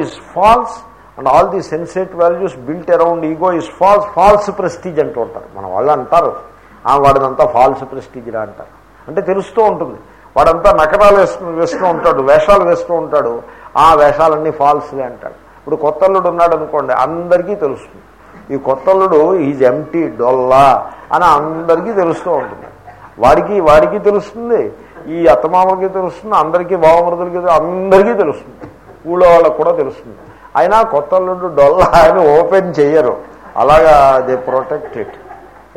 Is false and all the sensate values built around ego is false false prestige అంటూ ఉంటారు. మన వాళ్ళు అంటారు. వాడినంతా ఫాల్స్ ప్రెస్టీజ్ రా అంటారు. అంటే తెలుస్తూ ఉంటుంది. వాడంతా నకరాలు వేస్తూ వేస్తూ ఉంటాడు వేషాలు వేస్తూ ఉంటాడు. ఆ వేషాలన్నీ ఫాల్స్లే అంటాడు. ఇప్పుడు కొత్తల్లుడు ఉన్నాడు అనుకోండి అందరికీ తెలుస్తుంది. ఈ కొత్తల్లుడు ఈజ్ ఎంటీ డొల్లా అని అందరికీ తెలుస్తూ ఉంటుంది. వాడికి వాడికి తెలుస్తుంది ఈ అత్తమామలకి తెలుస్తుంది అందరికీ బావమరుదులకి అందరికీ తెలుస్తుంది. ఊళ్ళో వాళ్ళకి కూడా తెలుస్తుంది. అయినా కొత్తల్లుడు డొల్లా అని ఓపెన్ చేయరు అలాగా దే ప్రొటెక్ట్ ఇట్.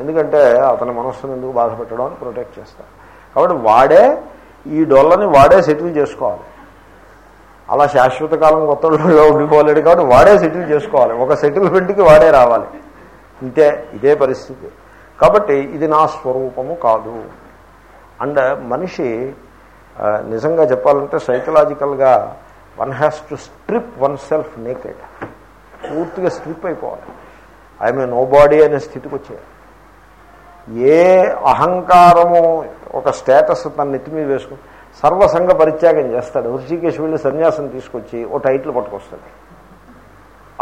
ఎందుకంటే అతని మనస్సును ఎందుకు బాధపెట్టడం అని ప్రొటెక్ట్ చేస్తారు. కాబట్టి వాడే ఈ డొల్లని వాడే సెటిల్ చేసుకోవాలి. అలా శాశ్వత కాలం కొత్తలో ఉండిపోలేడు కాబట్టి వాడే సెటిల్ చేసుకోవాలి. ఒక సెటిల్మెంట్కి వాడే రావాలి. ఇంతే ఇదే పరిస్థితి. కాబట్టి ఇది నా స్వరూపము కాదు. అండ్ మనిషి నిజంగా చెప్పాలంటే సైకలాజికల్గా one has to strip oneself naked. పూర్తిగా స్ట్రిప్ అయిపోవాలి. ఐఎమ్ నో బాడీ అనే స్థితికి వచ్చేయాలి. ఏ అహంకారము ఒక స్టేటస్ తన నెత్తి మీద వేసుకుని సర్వసంగ పరిత్యాగం చేస్తాడు. ఋషికేశ్ వెళ్ళి సన్యాసం తీసుకొచ్చి ఓ టైటిల్ పట్టుకొస్తాడు.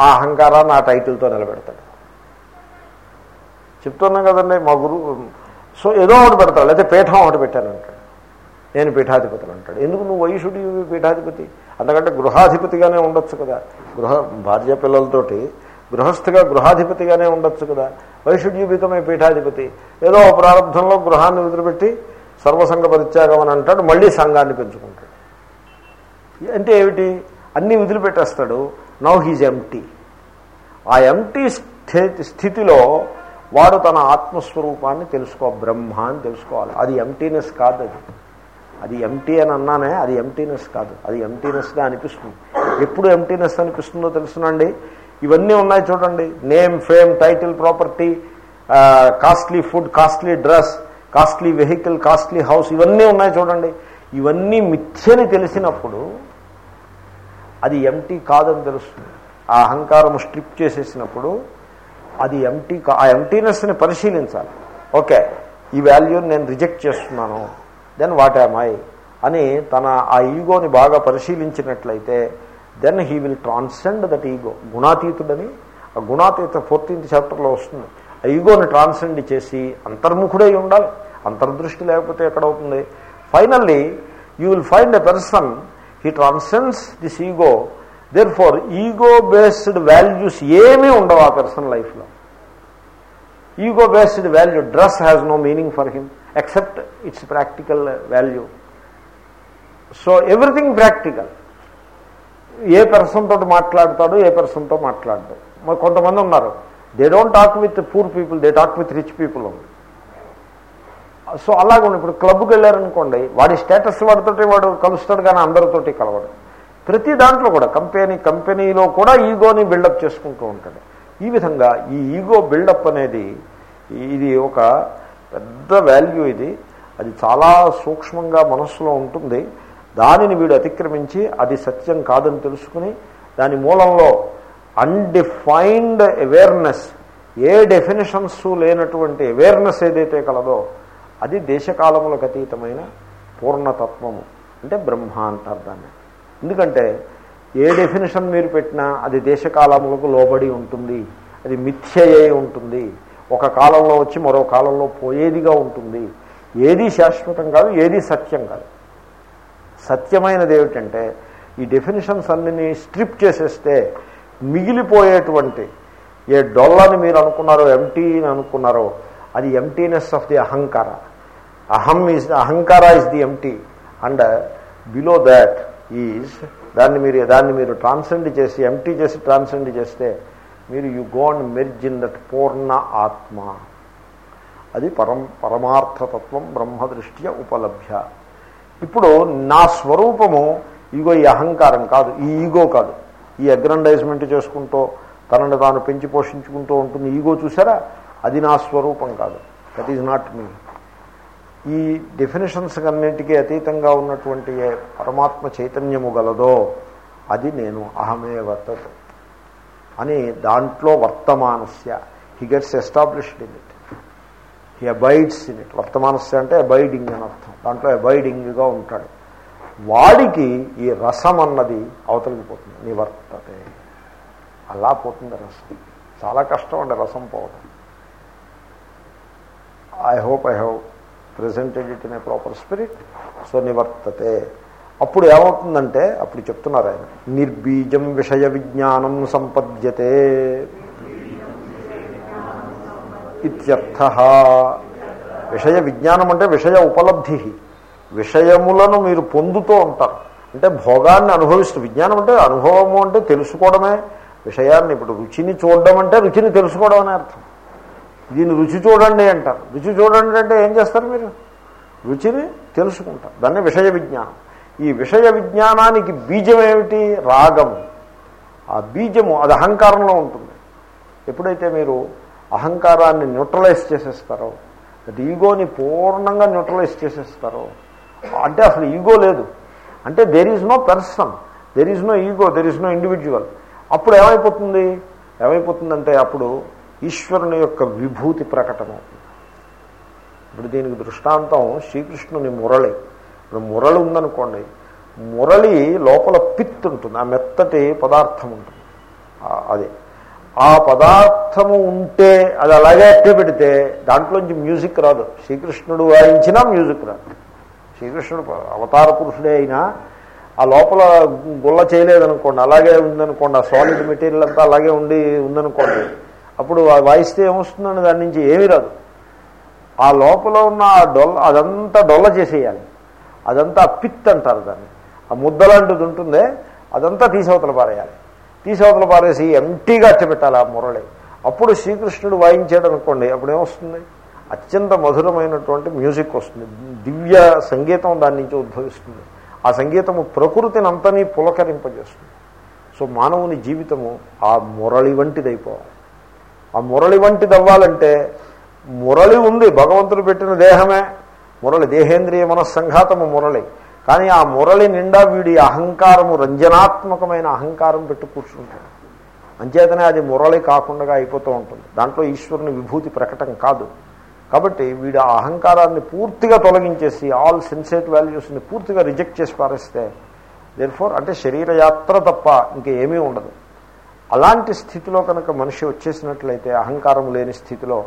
ఆ అహంకారాన్ని ఆ టైటిల్తో నిలబెడతాడు. చెప్తున్నాం కదండి మా గురువు సో ఏదో ఒకటి పెడతాడు. లేకపోతే పీఠం ఒకటి పెట్టాను అంటాడు నేను పీఠాధిపతిని అంటాడు. ఎందుకు నువ్వు వైషుడి పీఠాధిపతి? అంతకంటే గృహాధిపతిగానే ఉండొచ్చు కదా. గృహ భార్య పిల్లలతోటి గృహస్థిగా గృహాధిపతిగానే ఉండొచ్చు కదా. వైషుడ్యూబితమై పీఠాధిపతి. ఏదో ప్రారంభంలో గృహాన్ని వదిలిపెట్టి సర్వసంగ పరిత్యాగం అని అంటాడు మళ్ళీ సంఘాన్ని పెంచుకుంటాడు. అంటే ఏమిటి? అన్నీ వదిలిపెట్టేస్తాడు. నౌ హీజ్ ఎంటీ ఆ ఎంటీ స్థితిలో వాడు తన ఆత్మస్వరూపాన్ని తెలుసుకో బ్రహ్మ అని తెలుసుకోవాలి. అది ఎంటీనెస్ కాదు అది అది ఎంటీ అని అన్నానే అది ఎంటీనెస్ కాదు. అది ఎంటీనెస్గా అనిపిస్తుంది. ఎప్పుడు ఎంటీనెస్ అనిపిస్తుందో తెలుసునండి. ఇవన్నీ ఉన్నాయి చూడండి. Name fame title property costly food costly dress costly vehicle costly house ఇవన్నీ ఉన్నాయి చూడండి. ఇవన్నీ మిథ్యని తెలిసినప్పుడు అది ఎంటీ కాదని తెలుస్తుంది. ఆ అహంకారం స్ట్రిప్ చేసేసినప్పుడు అది ఎంటీ ఆ ఎంటీనెస్ని పరిశీలించాలి. ఓకే ఈ వాల్యూని నేను రిజెక్ట్ చేస్తున్నాను. దెన్ వాట్ యామ్ ఐ అని తన ఆ ఈగోని బాగా పరిశీలించినట్లయితే then he will transcend that ego. గుణాతీతుడని ఆ గుణాతీత ఫోర్టీన్త్ చాప్టర్లో వస్తుంది. ఆ ఈగోని ట్రాన్సెండ్ చేసి అంతర్ముఖుడై ఉండాలి. అంతర్దృష్టి లేకపోతే ఎక్కడవుతుంది finally you will find a person he transcends this ego therefore ego based values ఏమీ ఉండవు ఆ పర్సన్ లైఫ్లో ego based value dress has no meaning for him except its practical value so everything practical A person తోటి మాట్లాడతాడు ఏ పర్సన్తో మాట్లాడతాడు మరి కొంతమంది ఉన్నారు they don't talk with poor people they talk with rich people ఉంది సో అలాగే ఇప్పుడు క్లబ్కి వెళ్ళారనుకోండి వాడి స్టేటస్ వాడితోటి వాడు కలుస్తాడు కానీ అందరితోటి కలవడు. ప్రతి దాంట్లో కూడా కంపెనీ కంపెనీలో కూడా ఈగోని బిల్డప్ చేసుకుంటూ ఉంటాడు. ఈ విధంగా ఈ ఈగో బిల్డప్ అనేది ఇది ఒక పెద్ద వాల్యూ ఇది. అది చాలా సూక్ష్మంగా మనస్సులో ఉంటుంది. దానిని వీడు అతిక్రమించి అది సత్యం కాదని తెలుసుకుని దాని మూలంలో అన్డిఫైన్డ్ అవేర్నెస్ ఏ డెఫినేషన్స్ లేనటువంటి అవేర్నెస్ ఏదైతే కలదో అది దేశకాలములకు అతీతమైన పూర్ణతత్వము. అంటే బ్రహ్మ అంటారు దాన్ని. ఎందుకంటే ఏ డెఫినేషన్ మీరు పెట్టినా అది దేశకాలములకు లోబడి ఉంటుంది. అది మిథ్యయే ఉంటుంది. ఒక కాలంలో వచ్చి మరో కాలంలో పోయేదిగా ఉంటుంది. ఏది శాశ్వతం కాదు ఏది సత్యం కాదు. సత్యమైనది ఏమిటంటే ఈ డెఫినేషన్స్ అన్ని స్ట్రిప్ చేసేస్తే మిగిలిపోయేటువంటి ఏ డొల్లని మీరు అనుకున్నారో ఎంటీ అని అనుకున్నారో అది ఎంటీనెస్ ఆఫ్ ది అహంకార. అహం ఈజ్ అహంకార is the empty and below that is దాన్ని మీరు దాన్ని మీరు ట్రాన్సెండ్ చేసి ఎంటీ చేసి ట్రాన్సెండ్ చేస్తే మీరు you go and merge in that పూర్ణ ఆత్మ. అది పరం పరమార్థతత్వం బ్రహ్మదృష్ట్యా ఉపలభ్య. ఇప్పుడు నా స్వరూపము ఈగో ఈ అహంకారం కాదు ఈ ఈగో కాదు. ఈ అగ్రండైజ్మెంట్ చేసుకుంటూ తనను తాను పెంచి పోషించుకుంటూ ఉంటుంది ఈగో చూసారా? అది నా స్వరూపం కాదు. దట్ ఈజ్ నాట్ మీ ఈ డెఫినేషన్స్ అన్నింటికీ అతీతంగా ఉన్నటువంటి ఏ పరమాత్మ చైతన్యము గలదో అది నేను అహమే అని దాంట్లో వర్తమానస్య. He gets established in it he abides in it వర్తమానస్య అంటే అబైడింగ్ అని అర్థం. దాంట్లో అబైడింగ్గా ఉంటాడు. వాడికి ఈ రసం అన్నది అవతలిపోతుంది నివర్తతే. అలా పోతుంది రసం. చాలా కష్టం అండి రసం పోవడం. I hope I have presented it in a proper spirit so నివర్తతే. అప్పుడు ఏమవుతుందంటే అప్పుడు చెప్తున్నారు ఆయన నిర్బీజం విషయ విజ్ఞానం సంపద్యతే ఇత్యర్థ. విషయ విజ్ఞానం అంటే విషయ ఉపలబ్ధి. విషయములను మీరు పొందుతూ ఉంటారు. అంటే భోగాన్ని అనుభవిస్తూ విజ్ఞానం అంటే అనుభవము అంటే తెలుసుకోవడమే. విషయాన్ని ఇప్పుడు రుచిని చూడడం అంటే రుచిని తెలుసుకోవడం అనే అర్థం. దీన్ని రుచి చూడండి అంటారు. రుచి చూడండి అంటే ఏం చేస్తారు మీరు? రుచిని తెలుసుకుంటారు. దాన్ని విషయ విజ్ఞానం. ఈ విషయ విజ్ఞానానికి బీజం ఏమిటి రాగము ఆ బీజము అది అహంకారంలో ఉంటుంది. ఎప్పుడైతే మీరు అహంకారాన్ని న్యూట్రలైజ్ చేసేస్తారో అది ఈగోని పూర్ణంగా న్యూట్రలైజ్ చేసేస్తారో అంటే అసలు ఈగో లేదు. అంటే there is no person there is no ego there is no individual అప్పుడు ఏమైపోతుంది? ఏమైపోతుందంటే అప్పుడు ఈశ్వరుని యొక్క విభూతి ప్రకటన అవుతుంది. ఇప్పుడు దీనికి దృష్టాంతం శ్రీకృష్ణుని మురళి. ఇప్పుడు మురళి ఉందనుకోండి మురళి లోపల పిత్ ఉంటుంది ఆ మెత్తటి పదార్థం ఉంటుంది. అదే అది. ఆ పదార్థము ఉంటే అది అలాగే అట్టే పెడితే దాంట్లోంచి మ్యూజిక్ రాదు. శ్రీకృష్ణుడు వాయించినా మ్యూజిక్ రాదు. శ్రీకృష్ణుడు అవతార పురుషుడే అయినా ఆ లోపల గుల్ల చేయలేదనుకోండి అలాగే ఉందనుకోండి ఆ సాలిడ్ మెటీరియల్ అంతా అలాగే ఉండి ఉందనుకోండి అప్పుడు ఆ వాయిస్తే ఏమొస్తుందని దాని నుంచి ఏమీ రాదు. ఆ లోపల ఉన్న ఆ డొల్ల అదంతా డొల్ల చేసేయాలి. అదంతా పిత్ అంటారు దాన్ని. ఆ ముద్దలాంటిది ఉంటుందే అదంతా తీసవతల పారేయాలి. తీసవతల పారేసి ఎంటీగా అట్టబెట్టాలి ఆ మురళి. అప్పుడు శ్రీకృష్ణుడు వాయించాడు అనుకోండి అప్పుడు ఏమొస్తుంది అత్యంత మధురమైనటువంటి మ్యూజిక్ వస్తుంది. దివ్య సంగీతం దాని నుంచి ఉద్భవిస్తుంది. ఆ సంగీతము ప్రకృతిని అంతని పులకరింపజేస్తుంది. సో మానవుని జీవితము ఆ మురళి వంటిదైపోవాలి. ఆ మురళి వంటిది అవ్వాలంటే మురళి ఉంది భగవంతుడు పెట్టిన దేహమే. మురళి దేహేంద్రియ మనస్సంఘాతము మురళి. కానీ ఆ మురళి నిండా వీడి అహంకారము రంజనాత్మకమైన అహంకారం పెట్టు కూర్చుంటాడు అంచేతనే అది మురళి కాకుండా అయిపోతూ ఉంటుంది. దాంట్లో ఈశ్వరుని విభూతి ప్రకటన కాదు. కాబట్టి వీడు ఆ అహంకారాన్ని పూర్తిగా తొలగించేసి ఆల్ సెన్సేట్ వాల్యూస్ని పూర్తిగా రిజెక్ట్ చేసి పారేస్తే దేర్ఫోర్ అంటే శరీరయాత్ర తప్ప ఇంకేమీ ఉండదు. అలాంటి స్థితిలో కనుక మనిషి వచ్చేసినట్లయితే అహంకారం లేని స్థితిలో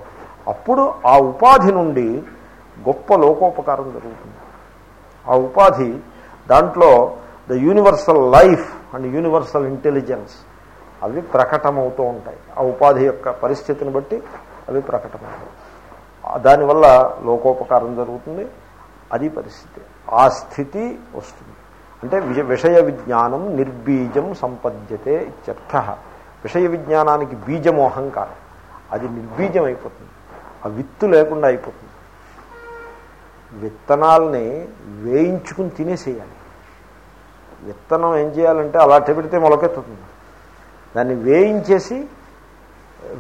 అప్పుడు ఆ ఉపాధి నుండి గొప్ప లోకోపకారం జరుగుతుంది. ఆ ఉపాధి దాంట్లో the universal life and universal intelligence అవి ప్రకటమవుతూ ఉంటాయి. ఆ ఉపాధి యొక్క పరిస్థితిని బట్టి అవి ప్రకటమవుతాయి. దానివల్ల లోకోపకారం జరుగుతుంది. అది పరిస్థితి. ఆ స్థితి వస్తుంది. అంటే విజ విషయ విజ్ఞానం నిర్బీజం సంపద్యతే ఇత్యర్థ. విషయ విజ్ఞానానికి బీజము అహంకారం. అది నిర్బీజం అయిపోతుంది ఆ విత్తు లేకుండా అయిపోతుంది. విత్తనాల్ని వేయించుకుని తినేసేయాలి. విత్తనం ఏం చేయాలంటే అలా పెడితే మొలకెత్తుతుంది. దాన్ని వేయించేసి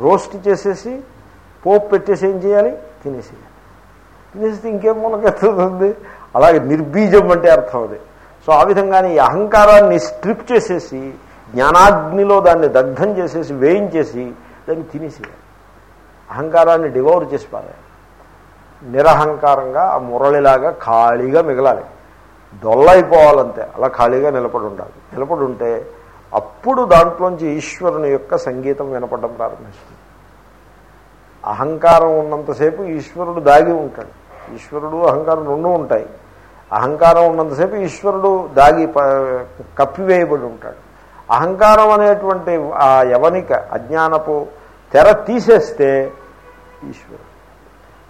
రోస్ట్ చేసేసి పోపు పెట్టేసి ఏం చేయాలి? తినేసేయాలి. తినేస్తే ఇంకేం మొలకెత్తుతుంది? అలాగే నిర్బీజం అంటే అర్థం అది. సో ఆ విధంగానే ఈ అహంకారాన్ని స్ట్రిప్ చేసేసి జ్ఞానాగ్నిలో దాన్ని దగ్ధం చేసేసి వేయించేసి దాన్ని తినేసేయాలి. అహంకారాన్ని డివోర్ చేసి పారాలి నిరహంకారంగా ఆ మురళిలాగా ఖాళీగా మిగలాలి. దొల్లైపోవాలంతే. అలా ఖాళీగా నిలబడి ఉండాలి నిలబడి ఉంటే అప్పుడు దాంట్లోంచి ఈశ్వరుని యొక్క సంగీతం వినపడడం ప్రారంభిస్తుంది. అహంకారం ఉన్నంతసేపు ఈశ్వరుడు దాగి ఉంటాడు. ఈశ్వరుడు అహంకారం రెండు ఉంటాయి. అహంకారం ఉన్నంతసేపు ఈశ్వరుడు దాగి ప- కప్పివేయబడి ఉంటాడు. అహంకారం అనేటువంటి ఆ యవనిక అజ్ఞానపు తెర తీసేస్తే ఈశ్వరుడు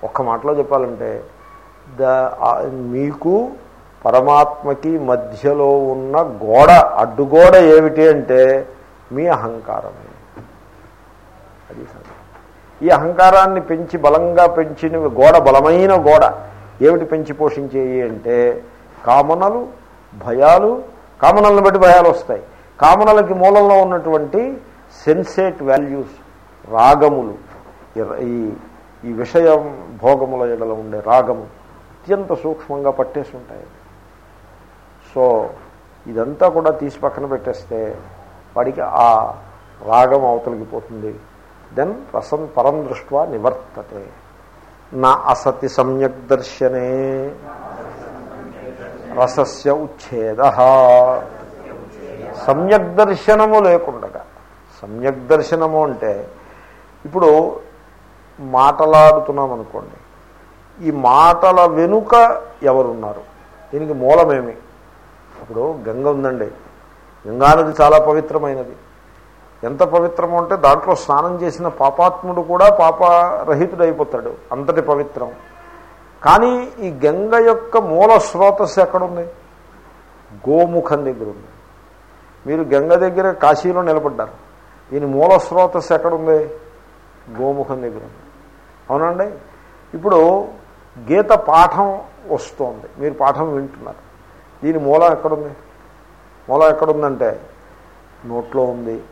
ఒక్క మాటలో చెప్పాలంటే ద మీకు పరమాత్మకి మధ్యలో ఉన్న గోడ అడ్డుగోడ ఏమిటి అంటే మీ అహంకారమే. అది ఈ అహంకారాన్ని పెంచి బలంగా పెంచిన గోడ బలమైన గోడ ఏమిటి పెంచి పోషించేయి అంటే కామనలు భయాలు కామనలను బట్టి భయాలు వస్తాయి. కామనలకి మూలంలో ఉన్నటువంటి సెన్సేట్ వాల్యూస్ రాగములు ఈ ఈ విషయం భోగముల ఎడల ఉండే రాగము అత్యంత సూక్ష్మంగా పట్టేసి ఉంటాయి. సో ఇదంతా కూడా తీసి పక్కన పెట్టేస్తే వాడికి ఆ రాగం అవతలికి పోతుంది. దెన్ రసం పరం దృష్ట్యా నివర్తతే. నా అసతి సమ్యక్ దర్శనే రసస్య ఉచ్ఛేద. సమ్యక్ దర్శనము లేకుండగా. సమ్యక్ దర్శనము అంటే ఇప్పుడు మాటలాడుతున్నాం అనుకోండి ఈ మాటల వెనుక ఎవరున్నారు? దీనికి మూలమేమి? ఇప్పుడు గంగ ఉందండి. గంగానది చాలా పవిత్రమైనది. ఎంత పవిత్రము అంటే దాంట్లో స్నానం చేసిన పాపాత్ముడు కూడా పాపరహితుడైపోతాడు. అంతటి పవిత్రం. కానీ ఈ గంగ యొక్క మూల స్రోతస్సు ఎక్కడుంది? గోముఖం దగ్గర ఉంది మీరు గంగ దగ్గర కాశీలో నిలబడ్డారు. దీని మూల స్రోతస్సు ఎక్కడుంది? గోముఖం దగ్గర ఉంది అవునండి? ఇప్పుడు గీత పాఠం వస్తోంది. మీరు పాఠం వింటున్నారు. దీని మూలం ఎక్కడుంది? మూలం ఎక్కడుందంటే నోట్లో ఉంది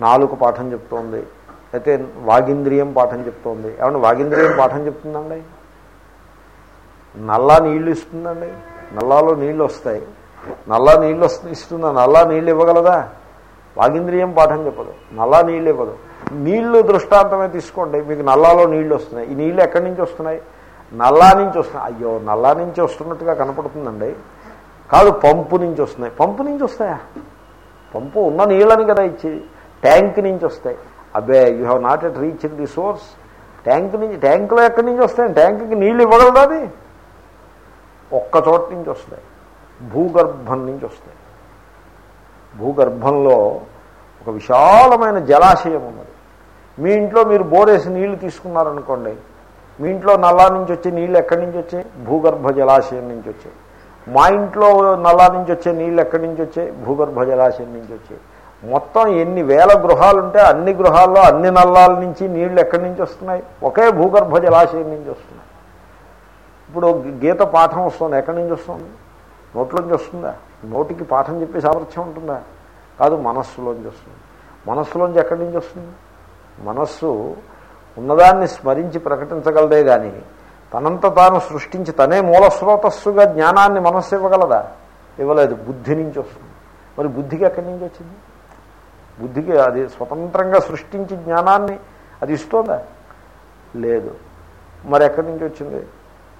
నాలుగు పాఠం చెప్తోంది అయితే వాగింద్రియం పాఠం చెప్తోంది. ఏమన్నా వాగింద్రియం పాఠం చెప్తుందండి? నల్లా నీళ్ళు ఇస్తుందండి. నల్లాలో నీళ్ళు వస్తాయి. నల్లా నీళ్ళు వస్తు ఇస్తుందా? నల్లా నీళ్ళు ఇవ్వగలదా? వాగింద్రియం పాఠం చెప్పదు. నల్లా నీళ్ళు ఇవ్వదు. నీళ్ళు దృష్టాంతమే తీసుకోండి. మీకు నల్లాలో నీళ్ళు వస్తున్నాయి. ఈ నీళ్ళు ఎక్కడి నుంచి వస్తున్నాయి? నల్లా నుంచి వస్తున్నాయి. అయ్యో నల్లా నుంచి వస్తున్నట్టుగా కనపడుతుందండి. కాదు పంపు నుంచి వస్తున్నాయి. పంపు నుంచి వస్తాయా? పంపు ఉన్న నీళ్ళని కదా ఇచ్చేది ట్యాంక్ నుంచి వస్తాయి. అబ్బే you have not yet reach the source tank నుంచి ట్యాంకులో ఎక్కడి నుంచి వస్తాయి? ట్యాంకుకి నీళ్ళు ఇవ్వగలదు అది? ఒక్క చోట నుంచి వస్తాయి. భూగర్భం నుంచి వస్తాయి. భూగర్భంలో ఒక విశాలమైన జలాశయం ఉన్నది. మీ ఇంట్లో మీరు బోరేసి నీళ్ళు తీసుకున్నారనుకోండి మీ ఇంట్లో నల్లా నుంచి వచ్చే నీళ్ళు ఎక్కడి నుంచి వచ్చాయి? భూగర్భ జలాశయం నుంచి వచ్చాయి. మా ఇంట్లో నల్లా నుంచి వచ్చే నీళ్ళు ఎక్కడి నుంచి వచ్చాయి? భూగర్భ జలాశయం నుంచి వచ్చాయి. మొత్తం ఎన్ని వేల గృహాలు ఉంటే అన్ని గృహాల్లో అన్ని నల్లాల నుంచి నీళ్ళు ఎక్కడి నుంచి వస్తున్నాయి? ఒకే భూగర్భ జలాశయం నుంచి వస్తున్నాయి. ఇప్పుడు గీత పాఠం వస్తుంది. ఎక్కడి నుంచి వస్తుంది? నోట్లోంచి వస్తుందా? నోటికి పాఠం చెప్పే సామర్థ్యం ఉంటుందా? కాదు మనస్సులోంచి వస్తుంది. మనస్సులోంచి ఎక్కడి నుంచి వస్తుంది? మనస్సు ఉన్నదాన్ని స్మరించి ప్రకటించగలదే కానీ తనంత తాను సృష్టించి తనే మూల స్రోతస్సుగా జ్ఞానాన్ని మనస్సు ఇవ్వగలదా? ఇవ్వలేదు. బుద్ధి నుంచి వస్తుంది. మరి బుద్ధికి ఎక్కడి నుంచి వచ్చింది? బుద్ధికి అది స్వతంత్రంగా సృష్టించి జ్ఞానాన్ని అది ఇస్తోందా? లేదు. మరి ఎక్కడి నుంచి వచ్చింది?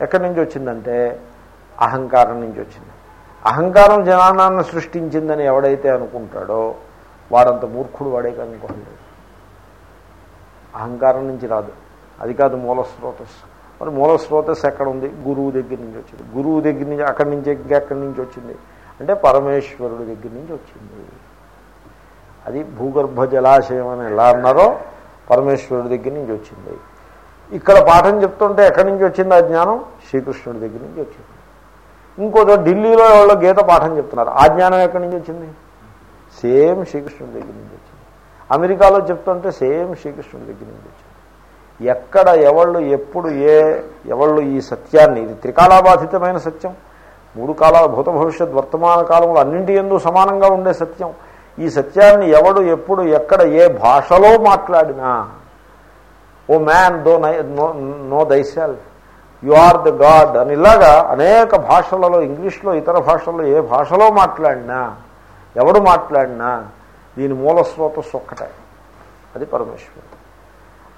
ఎక్కడి నుంచి వచ్చిందంటే అహంకారం నుంచి వచ్చింది. అహంకారం జనానాన్ని సృష్టించిందని ఎవడైతే అనుకుంటాడో వాడంత మూర్ఖుడు వాడే కనుకోండి అహంకారం నుంచి రాదు. అది కాదు మూల స్రోతస్సు. మరి మూల స్రోతస్సు ఎక్కడ ఉంది గురువు దగ్గర నుంచి వచ్చింది. గురువు దగ్గర నుంచి అక్కడి నుంచి ఎక్కడి నుంచి వచ్చింది. అంటే పరమేశ్వరుడి దగ్గర నుంచి వచ్చింది. అది భూగర్భ జలాశయం అని ఎలా అన్నారో పరమేశ్వరుడి దగ్గర నుంచి వచ్చింది. ఇక్కడ పాఠం చెప్తుంటే ఎక్కడి నుంచి వచ్చింది ఆ జ్ఞానం? శ్రీకృష్ణుడి దగ్గర నుంచి వచ్చింది. ఇంకోదో ఢిల్లీలో ఎవరో గీత పాఠం చెప్తున్నారు. ఆ జ్ఞానం ఎక్కడి నుంచి వచ్చింది? సేమ్ శ్రీకృష్ణుడి దగ్గర నుంచి వచ్చింది. అమెరికాలో చెప్తుంటే సేమ్ శ్రీకృష్ణుడి దగ్గర నుంచి వచ్చింది. ఎక్కడ ఎవళ్ళు ఎప్పుడు ఏ ఎవళ్ళు ఈ సత్యాన్ని? ఇది త్రికాలాబాధితమైన సత్యం. మూడు కాలాల భూత భవిష్యత్ వర్తమాన కాలంలో అన్నింటి ఎందు సమానంగా ఉండే సత్యం. ఈ సత్యాన్ని ఎవడు ఎప్పుడు ఎక్కడ ఏ భాషలో మాట్లాడినా ఓ మ్యాన్ దో నై నో దై యు ఆర్ ద గాడ్ అని ఇలాగా అనేక భాషలలో ఇంగ్లీష్లో ఇతర భాషల్లో ఏ భాషలో మాట్లాడినా ఎవడు మాట్లాడినా దీని మూల స్రోతస్సు ఒక్కటే. అది పరమేశ్వరుడు.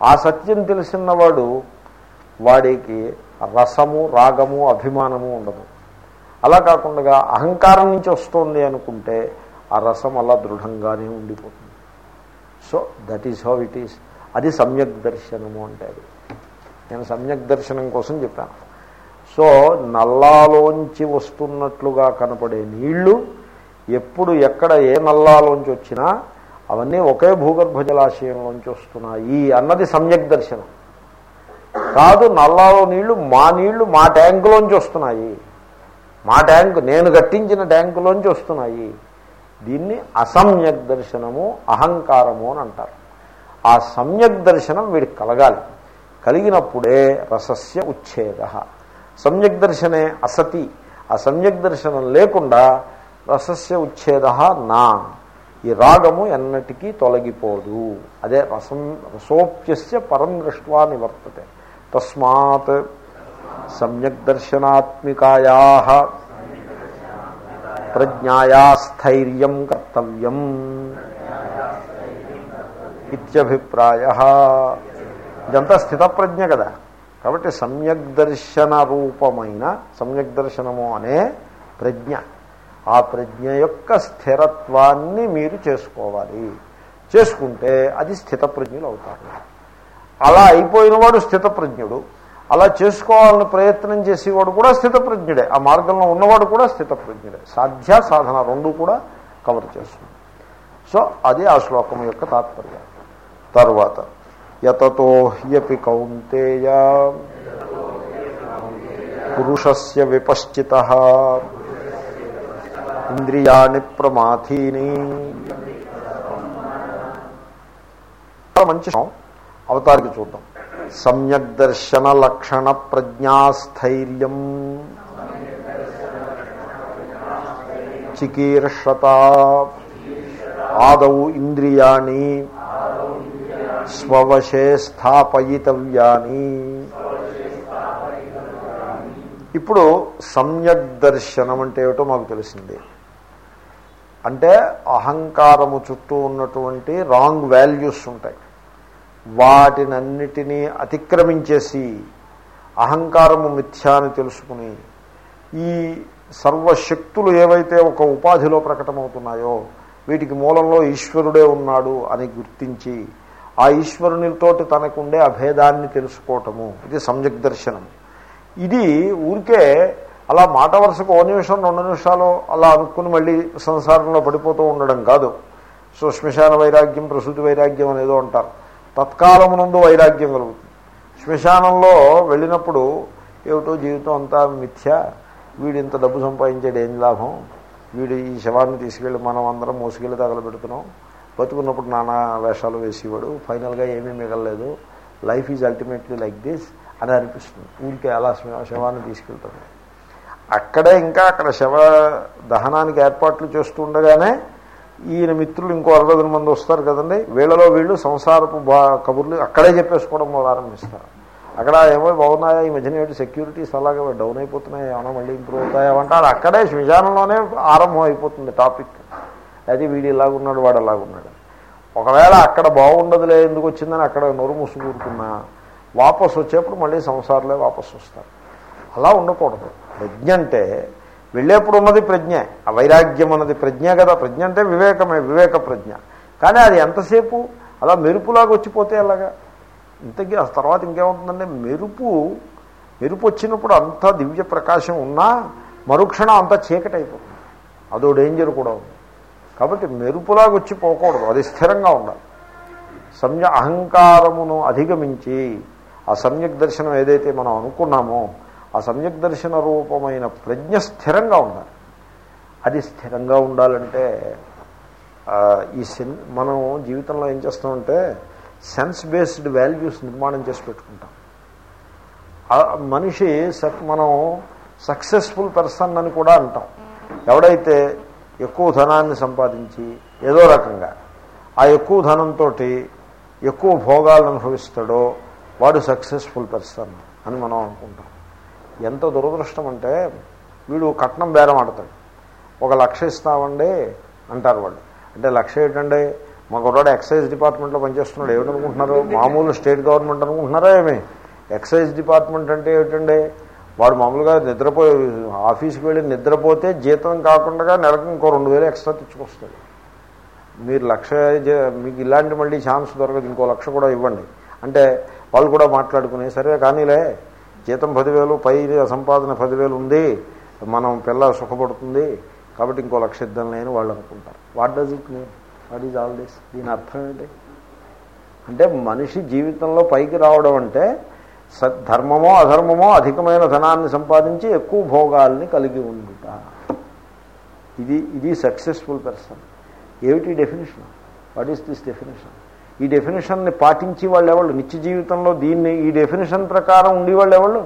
ఆ సత్యం తెలిసినవాడు వాడికి రసము రాగము అభిమానము ఉండదు. అలా కాకుండా అహంకారం నుంచి వస్తుంది అనుకుంటే ఆ రసం అలా దృఢంగానే ఉండిపోతుంది. So that is how it is అది సమ్యక్ దర్శనము అంటే అది నేను సమ్యక్ దర్శనం కోసం చెప్పాను. సో నల్లాలోంచి వస్తున్నట్లుగా కనపడే నీళ్ళు ఎప్పుడు ఎక్కడ ఏ నల్లాలోంచి వచ్చినా అవన్నీ ఒకే భూగర్భ జలాశయంలోంచి వస్తున్నాయి అన్నది సమ్యక్ దర్శనం. కాదు నల్లాలో నీళ్ళు మా నీళ్ళు మా ట్యాంకులోంచి వస్తున్నాయి. మా ట్యాంకు నేను కట్టించిన ట్యాంకులోంచి వస్తున్నాయి. దీన్ని అసమ్యక్ దర్శనము అహంకారము అని అంటారు. ఆ సమ్యక్ దర్శనం వీడికి కలగాలి. కలిగినప్పుడే రసస్య ఉచ్ఛేద. సమ్యక్ దర్శనే అసతి ఆ సమ్యక్ దర్శనం లేకుండా రసస్య ఉచ్ఛేద నా ఈ రాగము ఎన్నటికీ తొలగిపోదు. అదే రసం రసోప్యస్య పరం దృష్ట్వా నివర్తతే. తస్మాత్ సమ్యక్ దర్శనాత్మికాయా ప్రజ్ఞాయా స్థైర్యం కర్తవ్యం. ఇత్యభిప్రాయ. ఇదంతా స్థితప్రజ్ఞ కదా. కాబట్టి సమ్యక్ దర్శన రూపమైన సమ్యక్ దర్శనము అనే ప్రజ్ఞ. ఆ ప్రజ్ఞ యొక్క స్థిరత్వాన్ని మీరు చేసుకోవాలి. చేసుకుంటే అది స్థితప్రజ్ఞులు అవుతారు. అలా అయిపోయిన వాడు స్థితప్రజ్ఞుడు. అలా చేసుకోవాలని ప్రయత్నం చేసేవాడు కూడా స్థితప్రజ్ఞుడే. ఆ మార్గంలో ఉన్నవాడు కూడా స్థితప్రజ్ఞుడే. సాధ్య సాధన రెండు కూడా కవర్ చేస్తుంది. సో అది ఆ శ్లోకం యొక్క తాత్పర్యం. తర్వాత. యతతో హ్యపి కౌంతేయ పురుషస్య విపశ్చిత ఇంద్రియాణి ప్రమాథీని చాలా మంచి శ్లోకం. అవతారికి చూద్దాం. సమ్యక్ దర్శన లక్షణ ప్రజ్ఞాస్థైర్యం చికీర్షత. ఆదౌ ఇంద్రియాణి. స్వవశే స్థాపయితవ్యాని. ఇప్పుడు సమ్యక్ దర్శనం అంటే ఏమిటో మాకు తెలిసింది. అంటే అహంకారము చుట్టూ ఉన్నటువంటి రాంగ్ వాల్యూస్ ఉంటాయి. వాటినన్నిటినీ అతిక్రమించేసి అహంకారము మిథ్యా అని తెలుసుకుని ఈ సర్వశక్తులు ఏవైతే ఒక ఉపాధిలో ప్రకటమవుతున్నాయో వీటికి మూలంలో ఈశ్వరుడే ఉన్నాడు అని గుర్తించి ఆ ఈశ్వరునితోటి తనకుండే అభేదాన్ని తెలుసుకోవటము. ఇది సంజగ్ దర్శనం. ఇది ఊరికే అలా మాట వరుసకు ఓ నిమిషం రెండు నిమిషాలు అలా అనుకుని మళ్ళీ సంసారంలో పడిపోతూ ఉండడం కాదు. సో శ్మశాన వైరాగ్యం ప్రసూతి వైరాగ్యం అనేదో అంటారు. తత్కాలమునందు వైరాగ్యం కలుగుతుంది. శ్మశానంలో వెళ్ళినప్పుడు ఏమిటో జీవితం అంతా మిథ్య. వీడు ఇంత డబ్బు సంపాదించాడు ఏం లాభం? వీడు ఈ శవాన్ని తీసుకెళ్ళి మనం అందరం మోసుకెళ్ళి తగలబెడుతున్నాం. బతుకున్నప్పుడు నానా వేషాలు వేసేవాడు. ఫైనల్గా ఏమీ మిగలలేదు. Life is ultimately like this అని అనిపిస్తుంది. ఊరికే అలా శవాన్ని తీసుకెళ్తాడు. అక్కడే ఇంకా అక్కడ శవ దహనానికి ఏర్పాట్లు చేస్తూ ఉండగానే ఈయన మిత్రులు ఇంకో అరవై మంది వస్తారు కదండి. వీళ్ళలో వీళ్ళు సంసారపు బా కబుర్లు అక్కడే చెప్పేసుకోవడం ప్రారంభిస్తారు అక్కడ ఏమో బాగున్నాయా ఈ మధ్యన ఏమిటి సెక్యూరిటీస్ అలాగే డౌన్ అయిపోతున్నాయి ఏమైనా మళ్ళీ ఇంప్రూవ్ అవుతాయా అంటే అక్కడే శ్మశానంలోనే ఆరంభం అయిపోతుంది టాపిక్. అది వీడు ఇలాగున్నాడు వాడు అలాగున్నాడు ఒకవేళ అక్కడ బాగుండదులే ఎందుకు వచ్చిందని అక్కడ నొరు ముసుగూరుకున్నా వాపసు వచ్చేప్పుడు మళ్ళీ సంసారంలో వాపసు వస్తారు. అలా ఉండకూడదు. ప్రజ్ఞ అంటే వెళ్ళేప్పుడు ఉన్నది ప్రజ్ఞే. ఆ వైరాగ్యం అన్నది ప్రజ్ఞ కదా. ప్రజ్ఞ అంటే వివేకమే వివేక ప్రజ్ఞ. కానీ అది ఎంతసేపు? అలా మెరుపులాగా వచ్చిపోతే అలాగా ఇంతకీ ఆ తర్వాత ఇంకేమవుతుందంటే మెరుపు మెరుపు వచ్చినప్పుడు అంత దివ్య ప్రకాశం ఉన్నా మరుక్షణం అంతా చీకటి అయిపోతుంది అదో డేంజర్ కూడా ఉంది. కాబట్టి మెరుపులాగా వచ్చి పోకూడదు అది స్థిరంగా ఉండాలి. సమ్య అహంకారమును అధిగమించి ఆ సమ్యక్ దర్శనం ఏదైతే మనం అనుకున్నామో ఆ సమ్యక్ దర్శన రూపమైన ప్రజ్ఞ స్థిరంగా ఉండాలి. అది స్థిరంగా ఉండాలంటే ఈ సెన్ మనం జీవితంలో ఏం చేస్తామంటే సెన్స్ బేస్డ్ వాల్యూస్ నిర్మాణం చేసి పెట్టుకుంటాం. మనిషి మనం సక్సెస్ఫుల్ పర్సన్ అని కూడా అంటాం. ఎవడైతే ఎక్కువ ధనాన్ని సంపాదించి ఏదో రకంగా ఆ ఎక్కువ ధనంతో ఎక్కువ భోగాలను అనుభవిస్తాడో వాడు సక్సెస్ఫుల్ పర్సన్ అని మనం అనుకుంటాం. ఎంత దురదృష్టం అంటే వీడు కట్నం బేరం ఆడతాడు. ఒక లక్ష ఇస్తామండి అంటారు వాళ్ళు. అంటే లక్ష ఏంటండి? మా కుర్రాడు ఎక్సైజ్ డిపార్ట్మెంట్లో పనిచేస్తున్నాడు. ఏమిటనుకుంటున్నారు మామూలు స్టేట్ గవర్నమెంట్ అనుకుంటున్నారా ఏమి? ఎక్సైజ్ డిపార్ట్మెంట్ అంటే ఏమిటండి? వాడు మామూలుగా నిద్రపోయి ఆఫీస్కి వెళ్ళి నిద్రపోతే జీతం కాకుండా నెలకు ఇంకో రెండు వేలు ఎక్స్ట్రా తెచ్చుకొస్తాడు. మీరు లక్ష మీకు ఇలాంటి మళ్ళీ ఛాన్స్ దొరకదు ఇంకో లక్ష కూడా ఇవ్వండి. అంటే వాళ్ళు కూడా మాట్లాడుకుని సరే కానీలే జీతం పదివేలు పై సంపాదన పదివేలు ఉంది మనం పిల్ల సుఖపడుతుంది కాబట్టి ఇంకో లక్ష ఇద్దాం లేని వాళ్ళు అనుకుంటారు. What does it mean? What is all this? దీని అర్థం ఏంటి? అంటే మనిషి జీవితంలో పైకి రావడం అంటే ధర్మమో అధర్మమో అధికమైన ధనాన్ని సంపాదించి ఎక్కువ భోగాల్ని కలిగి ఉండుట. ఇది ఇది సక్సెస్ఫుల్ పర్సన్ ఏమిటి definition what is this definition ఈ డెఫినేషన్ని పాటించి వాళ్ళు ఎవరు నిత్య జీవితంలో దీన్ని ఈ డెఫినేషన్ ప్రకారం ఉండేవాళ్ళు ఎవరు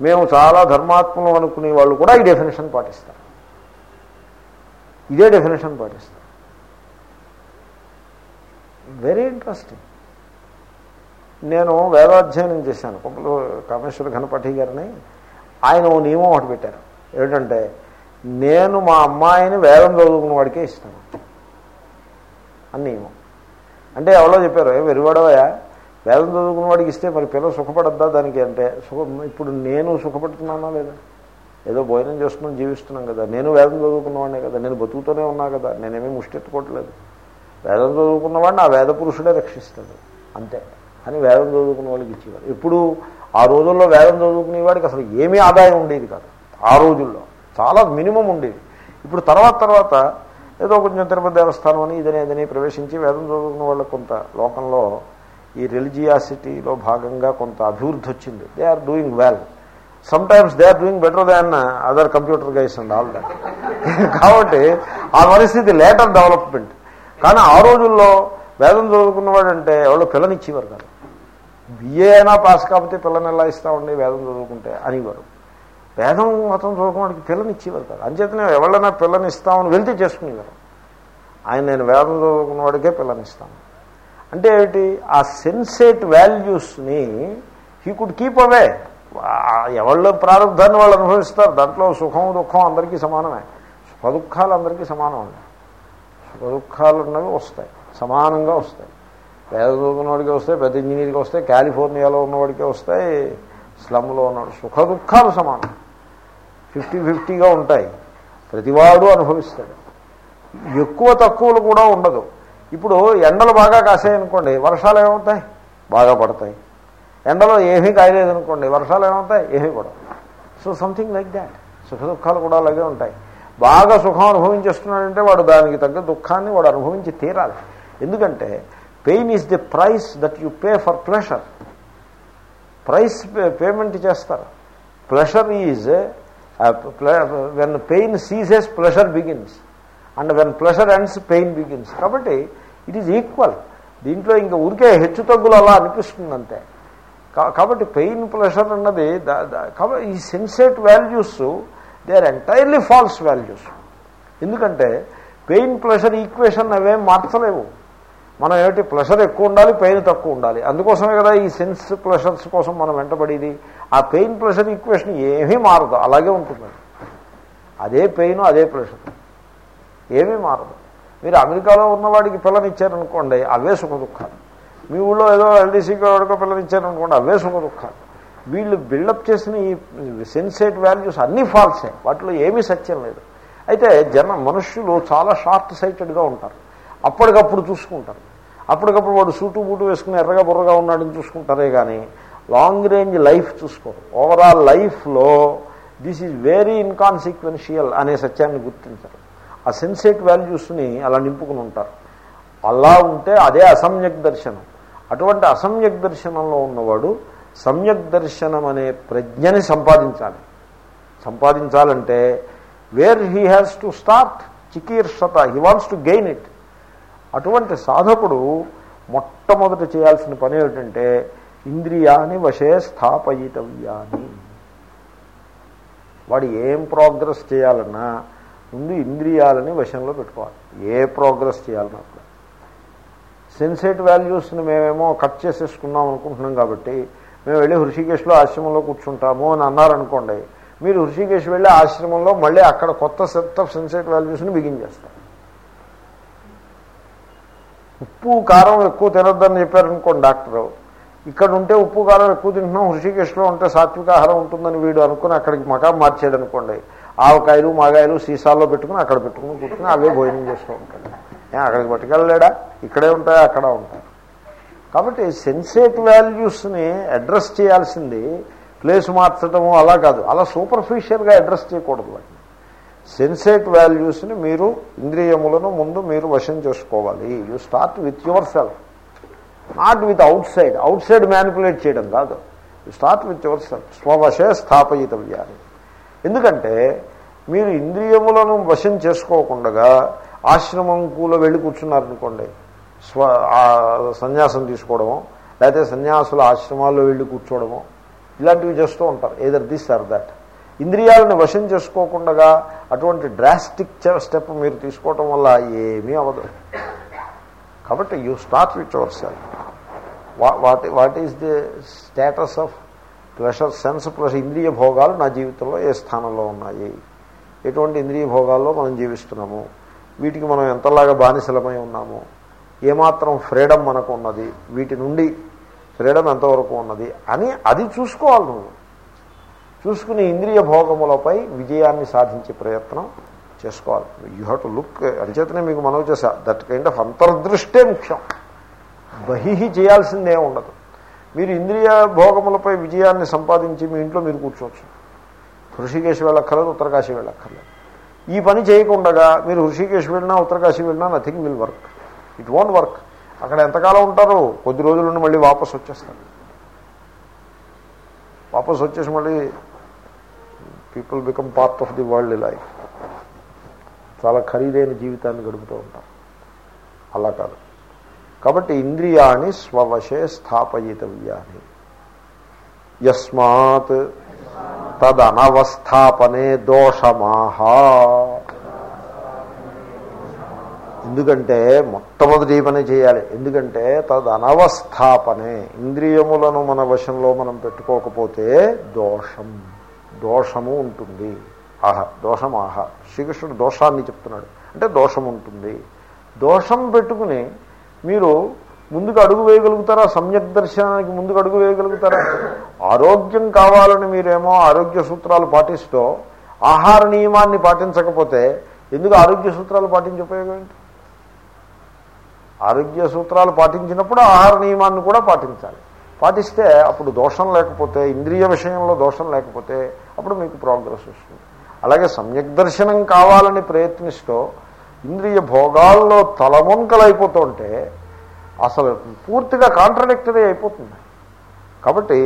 మేము చాలా ధర్మాత్మలు అనుకునే వాళ్ళు కూడా ఈ డెఫినేషన్ పాటిస్తారు. ఇదే డెఫినేషన్ పాటిస్తారు. వెరీ ఇంట్రెస్టింగ్ నేను వేదాధ్యయనం చేశాను. కుప్పలు కామేశ్వర ఘనపఠి గారిని. ఆయన ఓ నియమం ఒకటి పెట్టారు. ఏమిటంటే నేను మా అమ్మాయిని వేదం చదువుకున్న వాడికే ఇస్తాను. అని నియమం. అంటే ఎవరో చెప్పారు ఏ వెరివాడవయా వేదం చదువుకున్న వాడికి ఇస్తే మరి పిల్ల సుఖపడద్దా దానికి? అంటే సుఖ ఇప్పుడు నేను సుఖపడుతున్నానా లేదా? ఏదో భోజనం చేస్తున్నాం జీవిస్తున్నాం కదా. నేను వేదం చదువుకున్నవాడినే కదా. నేను బతుకుతూనే ఉన్నా కదా. నేనేమీ ముష్టెత్తుకోవట్లేదు. వేదం చదువుకున్నవాడిని ఆ వేద పురుషుడే రక్షిస్తాడు. అంతే. అని వేదం చదువుకున్న వాళ్ళకి ఇచ్చేవారు. ఇప్పుడు ఆ రోజుల్లో వేదం చదువుకునే వాడికి అసలు ఏమీ ఆదాయం ఉండేది కాదు. ఆ రోజుల్లో చాలా మినిమం ఉండేది. ఇప్పుడు తర్వాత తర్వాత ఏదో కొంచెం తిరుపతి దేవస్థానం అని ఇదని ఇదని ప్రవేశించి వేదం చదువుకున్న వాళ్ళకి కొంత లోకంలో ఈ రిలిజియాసిటీలో భాగంగా కొంత అభివృద్ధి వచ్చింది. They are doing well sometimes they are doing better than other computer guys and all that కాబట్టి ఆ పరిస్థితి లేటర్ డెవలప్మెంట్ కానీ ఆ రోజుల్లో వేదం చదువుకున్నవాడంటే ఎవరో పిల్లనిచ్చేవారు కాదు. బిఏ అయినా పాస్ కాకపోతే పిల్లని ఎలా ఇస్తామండి? వేదం చదువుకుంటే అనేవారు. వేదం మొత్తం చదువుకోవడానికి పిల్లని ఇచ్చేవారు కాదు. అంచేతనే ఎవరైనా పిల్లని ఇస్తామని వెళ్తే చేసుకునేవారు. ఆయన నేను వేదం చదువుకున్న వాడికే పిల్లని ఇస్తాను. అంటే ఏమిటి? ఆ సెన్సేట్ వాల్యూస్ని హీ కుడ్ కీప్ అవే. ఎవళ్ళ ప్రారంభాన్ని వాళ్ళు అనుభవిస్తారు. దాంట్లో సుఖం దుఃఖం అందరికీ సమానమే. సుఖ దుఃఖాలు అందరికీ సమానం ఉన్నాయి సుఖ దుఃఖాలు ఉన్నవి వస్తాయి. సమానంగా వస్తాయి. పేద చదువుకున్నవాడికి వస్తాయి పెద్ద ఇంజనీర్కి వస్తాయి కాలిఫోర్నియాలో ఉన్నవాడికి వస్తాయి స్లమ్లో ఉన్నాడు సుఖ దుఃఖాలు సమానం. ఫిఫ్టీ ఫిఫ్టీగా ఉంటాయి. ప్రతివాడు అనుభవిస్తాడు. ఎక్కువ తక్కువలు కూడా ఉండదు. ఇప్పుడు ఎండలు బాగా కాసాయనుకోండి వర్షాలు ఏమవుతాయి? బాగా పడతాయి. ఎండలో ఏమీ కాయలేదనుకోండి వర్షాలు ఏమవుతాయి? ఏమీ పడవు. సో సంథింగ్ లైక్ దాట్ సుఖ దుఃఖాలు కూడా అలాగే ఉంటాయి. బాగా సుఖం అనుభవించేస్తున్నాడంటే వాడు దానికి తగ్గ దుఃఖాన్ని వాడు అనుభవించి తీరాలి. ఎందుకంటే pain is the price that you pay for pleasure price payment చేస్తారు. Pleasure is when pain ceases pleasure begins and when pleasure ends pain begins కాబట్టి ఇట్ ఈజ్ ఈక్వల్ దీంట్లో ఇంకా ఊరికే హెచ్చు తగ్గులు అలా అనిపిస్తుంది అంతే కాబట్టి పెయిన్ ప్రెషర్ అన్నది కాబట్టి ఈ sensate values they are entirely false values ఎందుకంటే పెయిన్ ప్రెషర్ ఈక్వేషన్ అవేం మార్చలేవు. మనం ఏమిటి? ప్లెషర్ ఎక్కువ ఉండాలి పెయిన్ తక్కువ ఉండాలి. అందుకోసమే కదా ఈ సెన్స్ ప్లెషర్స్ కోసం మనం వెంటబడేది. ఆ పెయిన్ ప్లెషర్ ఈక్వేషన్ ఏమీ మారదు అలాగే ఉంటుంది. అదే పెయిన్ అదే ప్లెషర్ ఏమీ మారదు. మీరు అమెరికాలో ఉన్నవాడికి పిల్లనిచ్చారనుకోండి అవే సుఖ దుఃఖాలు. మీ ఊళ్ళో ఏదో ఎల్డీసీకి వాడికో పిల్లనిచ్చారనుకోండి అవే సుఖ దుఃఖాలు. వీళ్ళు బిల్డప్ చేసిన ఈ సెన్సేట్ వాల్యూస్ అన్నీ ఫాల్సే వాటిలో ఏమీ సత్యం లేదు. అయితే జన మనుష్యులు చాలా షార్ట్ సైటెడ్గా ఉంటారు. అప్పటికప్పుడు చూసుకుంటారు. అప్పటికప్పుడు వాడు సూటు బూటు వేసుకుని ఎర్రగా బుర్రగా ఉన్నాడని చూసుకుంటారే కానీ లాంగ్ రేంజ్ లైఫ్ చూసుకోరు ఓవరాల్ లైఫ్లో దిస్ ఈజ్ వెరీ ఇన్కాన్సిక్వెన్షియల్ అనే సత్యాన్ని గుర్తించరు. ఆ సెన్సేట్ వాల్యూస్ని అలా నింపుకుని ఉంటారు. అలా ఉంటే అదే అసమ్యక్ దర్శనం. అటువంటి అసమ్యక్ దర్శనంలో ఉన్నవాడు సమ్యక్ దర్శనం అనే ప్రజ్ఞని సంపాదించాలి. సంపాదించాలంటే where he has to start చికీర్షత he wants to gain it అటువంటి సాధకుడు మొట్టమొదట చేయాల్సిన పని ఏమిటంటే ఇంద్రియాని వశే స్థాపయితవ్యాన్ని వాడు ఏం ప్రోగ్రెస్ చేయాలన్నా ముందు ఇంద్రియాలని వశంలో పెట్టుకోవాలి. ఏ ప్రోగ్రెస్ చేయాలన్నా కూడా. సెన్సేట్ వాల్యూస్ని మేమేమో కట్ చేసేసుకున్నాం అనుకుంటున్నాం కాబట్టి మేము వెళ్ళి హృషికేశ్లో ఆశ్రమంలో కూర్చుంటాము అని అన్నారనుకోండి మీరు హృషికేశ్ వెళ్ళి ఆశ్రమంలో మళ్ళీ అక్కడ కొత్త సెట్ ఆఫ్ సెన్సేట్ వాల్యూస్ని బిగిన్ చేస్తారు. ఉప్పు కారం ఎక్కువ తినొద్దని చెప్పారనుకోండి డాక్టరు. ఇక్కడ ఉంటే ఉప్పు కారం ఎక్కువ తింటున్నాం హృషికేశ్లో ఉంటే సాత్విక ఆహారం ఉంటుందని వీడు అనుకుని అక్కడికి మకాం మార్చాడు అనుకోండి ఆవకాయలు మాగాయలు సీసాల్లో పెట్టుకుని అక్కడ పెట్టుకుని కూర్చుని అవే భోజనం చేస్తూ ఉంటాడు. అక్కడికి పట్టుకెళ్ళలేడా? ఇక్కడే ఉంటాయి? అక్కడ ఉంటాయి కాబట్టి సెన్సేట్ వాల్యూస్ని అడ్రస్ చేయాల్సింది ప్లేస్ మార్చడము అలా కాదు. అలా సూపర్ఫిషియల్గా అడ్రస్ చేయకూడదు వాటిని. సెన్సేట్ వాల్యూస్ని మీరు ఇంద్రియములను ముందు మీరు వశం చేసుకోవాలి. You start with yourself. Not with outside. Outside manipulate చేయడం కాదు. You start with yourself. స్వవశే స్థాపయితవ్యాన్ని ఎందుకంటే మీరు ఇంద్రియములను వశం చేసుకోకుండా ఆశ్రమం కూల వెళ్ళి కూర్చున్నారనుకోండి స్వ సన్యాసం తీసుకోవడము లేకపోతే సన్యాసుల ఆశ్రమాల్లో వెళ్ళి కూర్చోవడము ఇలాంటివి చేస్తూ ఉంటారు. ఏదర్ దిస్ ఆర్ దాట్ ఇంద్రియాలను వశం చేసుకోకుండా అటువంటి డ్రాస్టిక్ స్టెప్ మీరు తీసుకోవటం వల్ల ఏమీ అవ్వదు. కాబట్టి you start with yourself what what is the status of pleasure sense plus ఇంద్రియ భోగాలు నా జీవితంలో ఏ స్థానంలో ఉన్నాయి? ఎటువంటి ఇంద్రియ భోగాల్లో మనం జీవిస్తున్నాము? వీటికి మనం ఎంతలాగా బానిసలమై ఉన్నాము? ఏమాత్రం ఫ్రీడమ్ మనకు ఉన్నది? వీటి నుండి ఫ్రీడమ్ ఎంతవరకు ఉన్నది? అని అది చూసుకోవాలి నువ్వు. చూసుకుని ఇంద్రియ భోగములపై విజయాన్ని సాధించే ప్రయత్నం చేసుకోవాలి. యూ హ్యావ్ టు లుక్ అంచేతనే మీకు మనవి చేశా దట్ కైండ్ ఆఫ్ అంతర్దృష్టే ముఖ్యం. బహిహి చేయాల్సిందే ఉండదు. మీరు ఇంద్రియ భోగములపై విజయాన్ని సంపాదించి మీ ఇంట్లో మీరు కూర్చోవచ్చు. హృషికేశ్ వెళ్ళక్కర్లేదు ఉత్తరకాశీ వెళ్ళక్కర్లేదు. ఈ పని చేయకుండా మీరు హృషికేశ్ వెళ్ళినా ఉత్తరకాశీ వెళ్ళినా nothing will work it won't work అక్కడ ఎంతకాలం ఉంటారు? కొద్ది రోజుల నుండి మళ్ళీ వాపసు వచ్చేస్తారు. వాపసు వచ్చేసి మళ్ళీ people become part of the world life చాలా ఖరీదైన జీవితాన్ని గడుపుతూ ఉంటాం. అలా కాదు. కాబట్టి ఇంద్రియాన్ని స్వవశే స్థాపయితవ్యాన్ని యస్మాత్ తదనవస్థాపనే దోషమాహా. ఎందుకంటే మొట్టమొదటి పని చేయాలి. ఎందుకంటే తదనవస్థాపనే. ఇంద్రియములను మన వశంలో మనం పెట్టుకోకపోతే దోషం. దోషము ఉంటుంది. ఆహ దోషం ఆహ. శ్రీకృష్ణుడు దోషాన్ని చెప్తున్నాడు. అంటే దోషం ఉంటుంది. దోషం పెట్టుకుని మీరు ముందుకు అడుగు వేయగలుగుతారా? సమ్యక్ దర్శనానికి ముందుకు అడుగు వేయగలుగుతారా? ఆరోగ్యం కావాలని మీరేమో ఆరోగ్య సూత్రాలు పాటిస్తూ ఆహార నియమాన్ని పాటించకపోతే ఎందుకు ఆరోగ్య సూత్రాలు పాటించే ఉపయోగం ఏంటి? ఆరోగ్య సూత్రాలు పాటించినప్పుడు ఆహార నియమాన్ని కూడా పాటించాలి. పాటిస్తే అప్పుడు దోషం లేకపోతే ఇంద్రియ విషయంలో దోషం లేకపోతే అప్పుడు మీకు ప్రోగ్రెస్ వస్తుంది. అలాగే సమ్యక్ దర్శనం కావాలని ప్రయత్నిస్తూ ఇంద్రియ భోగాల్లో తలముంకలు అసలు పూర్తిగా కాంట్రడిక్టరీ అయిపోతుంది. కాబట్టి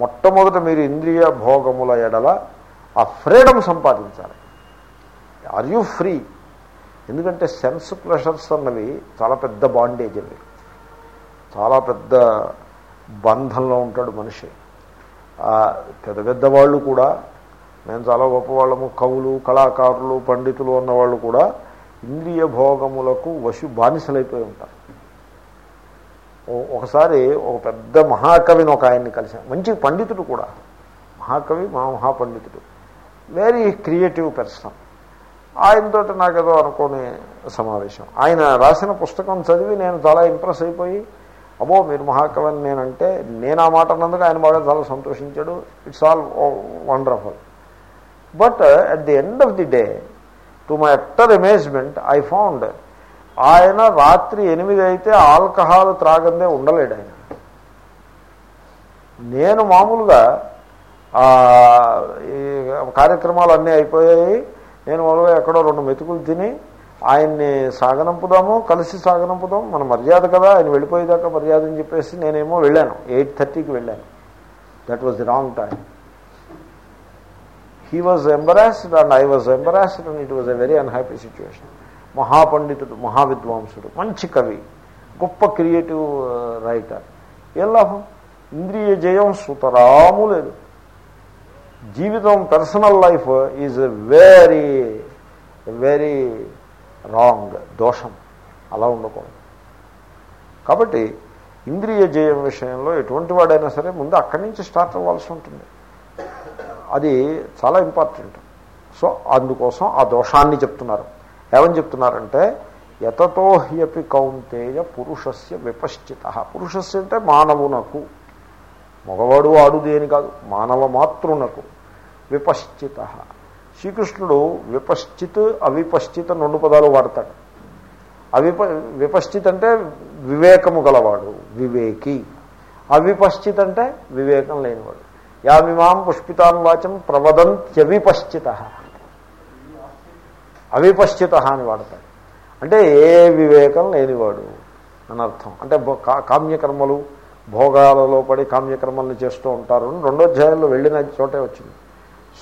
మొట్టమొదట మీరు ఇంద్రియ భోగముల ఎడల ఆ ఫ్రీడమ్ సంపాదించాలి. ఆర్ యూ ఫ్రీ ఎందుకంటే సెన్స్ ప్రెషర్స్ అన్నవి చాలా పెద్ద బాండేజ్ అవి చాలా పెద్ద బంధంలో ఉంటాడు మనిషి. పెద్ద పెద్ద వాళ్ళు కూడా మేము చాలా గొప్పవాళ్ళము కవులు కళాకారులు పండితులు ఉన్నవాళ్ళు కూడా ఇంద్రియ భోగములకు వశు బానిసలైపోయి ఉంటారు. ఒకసారి ఒక పెద్ద మహాకవిని ఒక ఆయన్ని కలిశాను. మంచి పండితుడు కూడా. మహాకవి మా మహాపండితుడు. వెరీ క్రియేటివ్ పర్సన్ ఆయనతో నాకేదో అనుకోని సమావేశం. ఆయన రాసిన పుస్తకం చదివి నేను చాలా ఇంప్రెస్ అయిపోయి అబ్బో మీరు మహాకవి అని నేనంటే నేను ఆ మాట అన్నందుకు ఆయన బాగా చాలా సంతోషించాడు. It's all wonderful but at the end of the day to my utter amazement I found ఆయన రాత్రి ఎనిమిది అయితే ఆల్కహాల్ త్రాగందే ఉండలేడు ఆయన. నేను మామూలుగా కార్యక్రమాలు అన్నీ అయిపోయాయి. నేను మామూలుగా ఎక్కడో రెండు మెతుకులు తిని ఆయన్ని సాగనంపుదాము కలిసి సాగనంపుదాం మన మర్యాద కదా ఆయన వెళ్ళిపోయేదాకా మర్యాద అని చెప్పేసి నేనేమో వెళ్ళాను. ఎయిట్ థర్టీకి వెళ్ళాను. That was the wrong time he was embarrassed and I was embarrassed and it was a very unhappy situation మహాపండితుడు మహావిద్వాంసుడు మంచి కవి గొప్ప క్రియేటివ్ రైటర్ ఏం లాభం ఇంద్రియ జయం సుతరాము లేదు. జీవితం personal life is very very wrong దోషం. అలా ఉండకూడదు. కాబట్టి ఇంద్రియ జయం విషయంలో ఎటువంటి వాడైనా సరే ముందు అక్కడి నుంచి స్టార్ట్ అవ్వాల్సి ఉంటుంది. అది చాలా ఇంపార్టెంట్. సో అందుకోసం ఆ దోషాన్ని చెప్తున్నారు. ఏమని చెప్తున్నారంటే యతతో హ్యపి కౌంతేయ పురుషస్య విపశ్చిత. పురుషస్య అంటే మానవునకు. మగవాడు ఆడుది అని కాదు మానవ మాతృనకు. విపశ్చిత. శ్రీకృష్ణుడు విపశ్చిత్ అవిపశ్చిత్ రెండు పదాలు వాడతాడు. అవిప విపశ్చిత్ అంటే వివేకము గలవాడు వివేకి. అవిపశ్చిత్ అంటే వివేకం లేనివాడు. యామిమాం పుష్పితాం వాచం ప్రవదంత్యవిపశ్చిత అవిపశ్చిత అని వాడతాడు. అంటే ఏ వివేకం లేనివాడు అని అర్థం. అంటే కామ్యకర్మలు భోగాలలో పడి కామ్యకర్మల్ని చేస్తూ ఉంటారు. రెండో అధ్యాయంలో వెళ్ళిన చోటే వచ్చింది.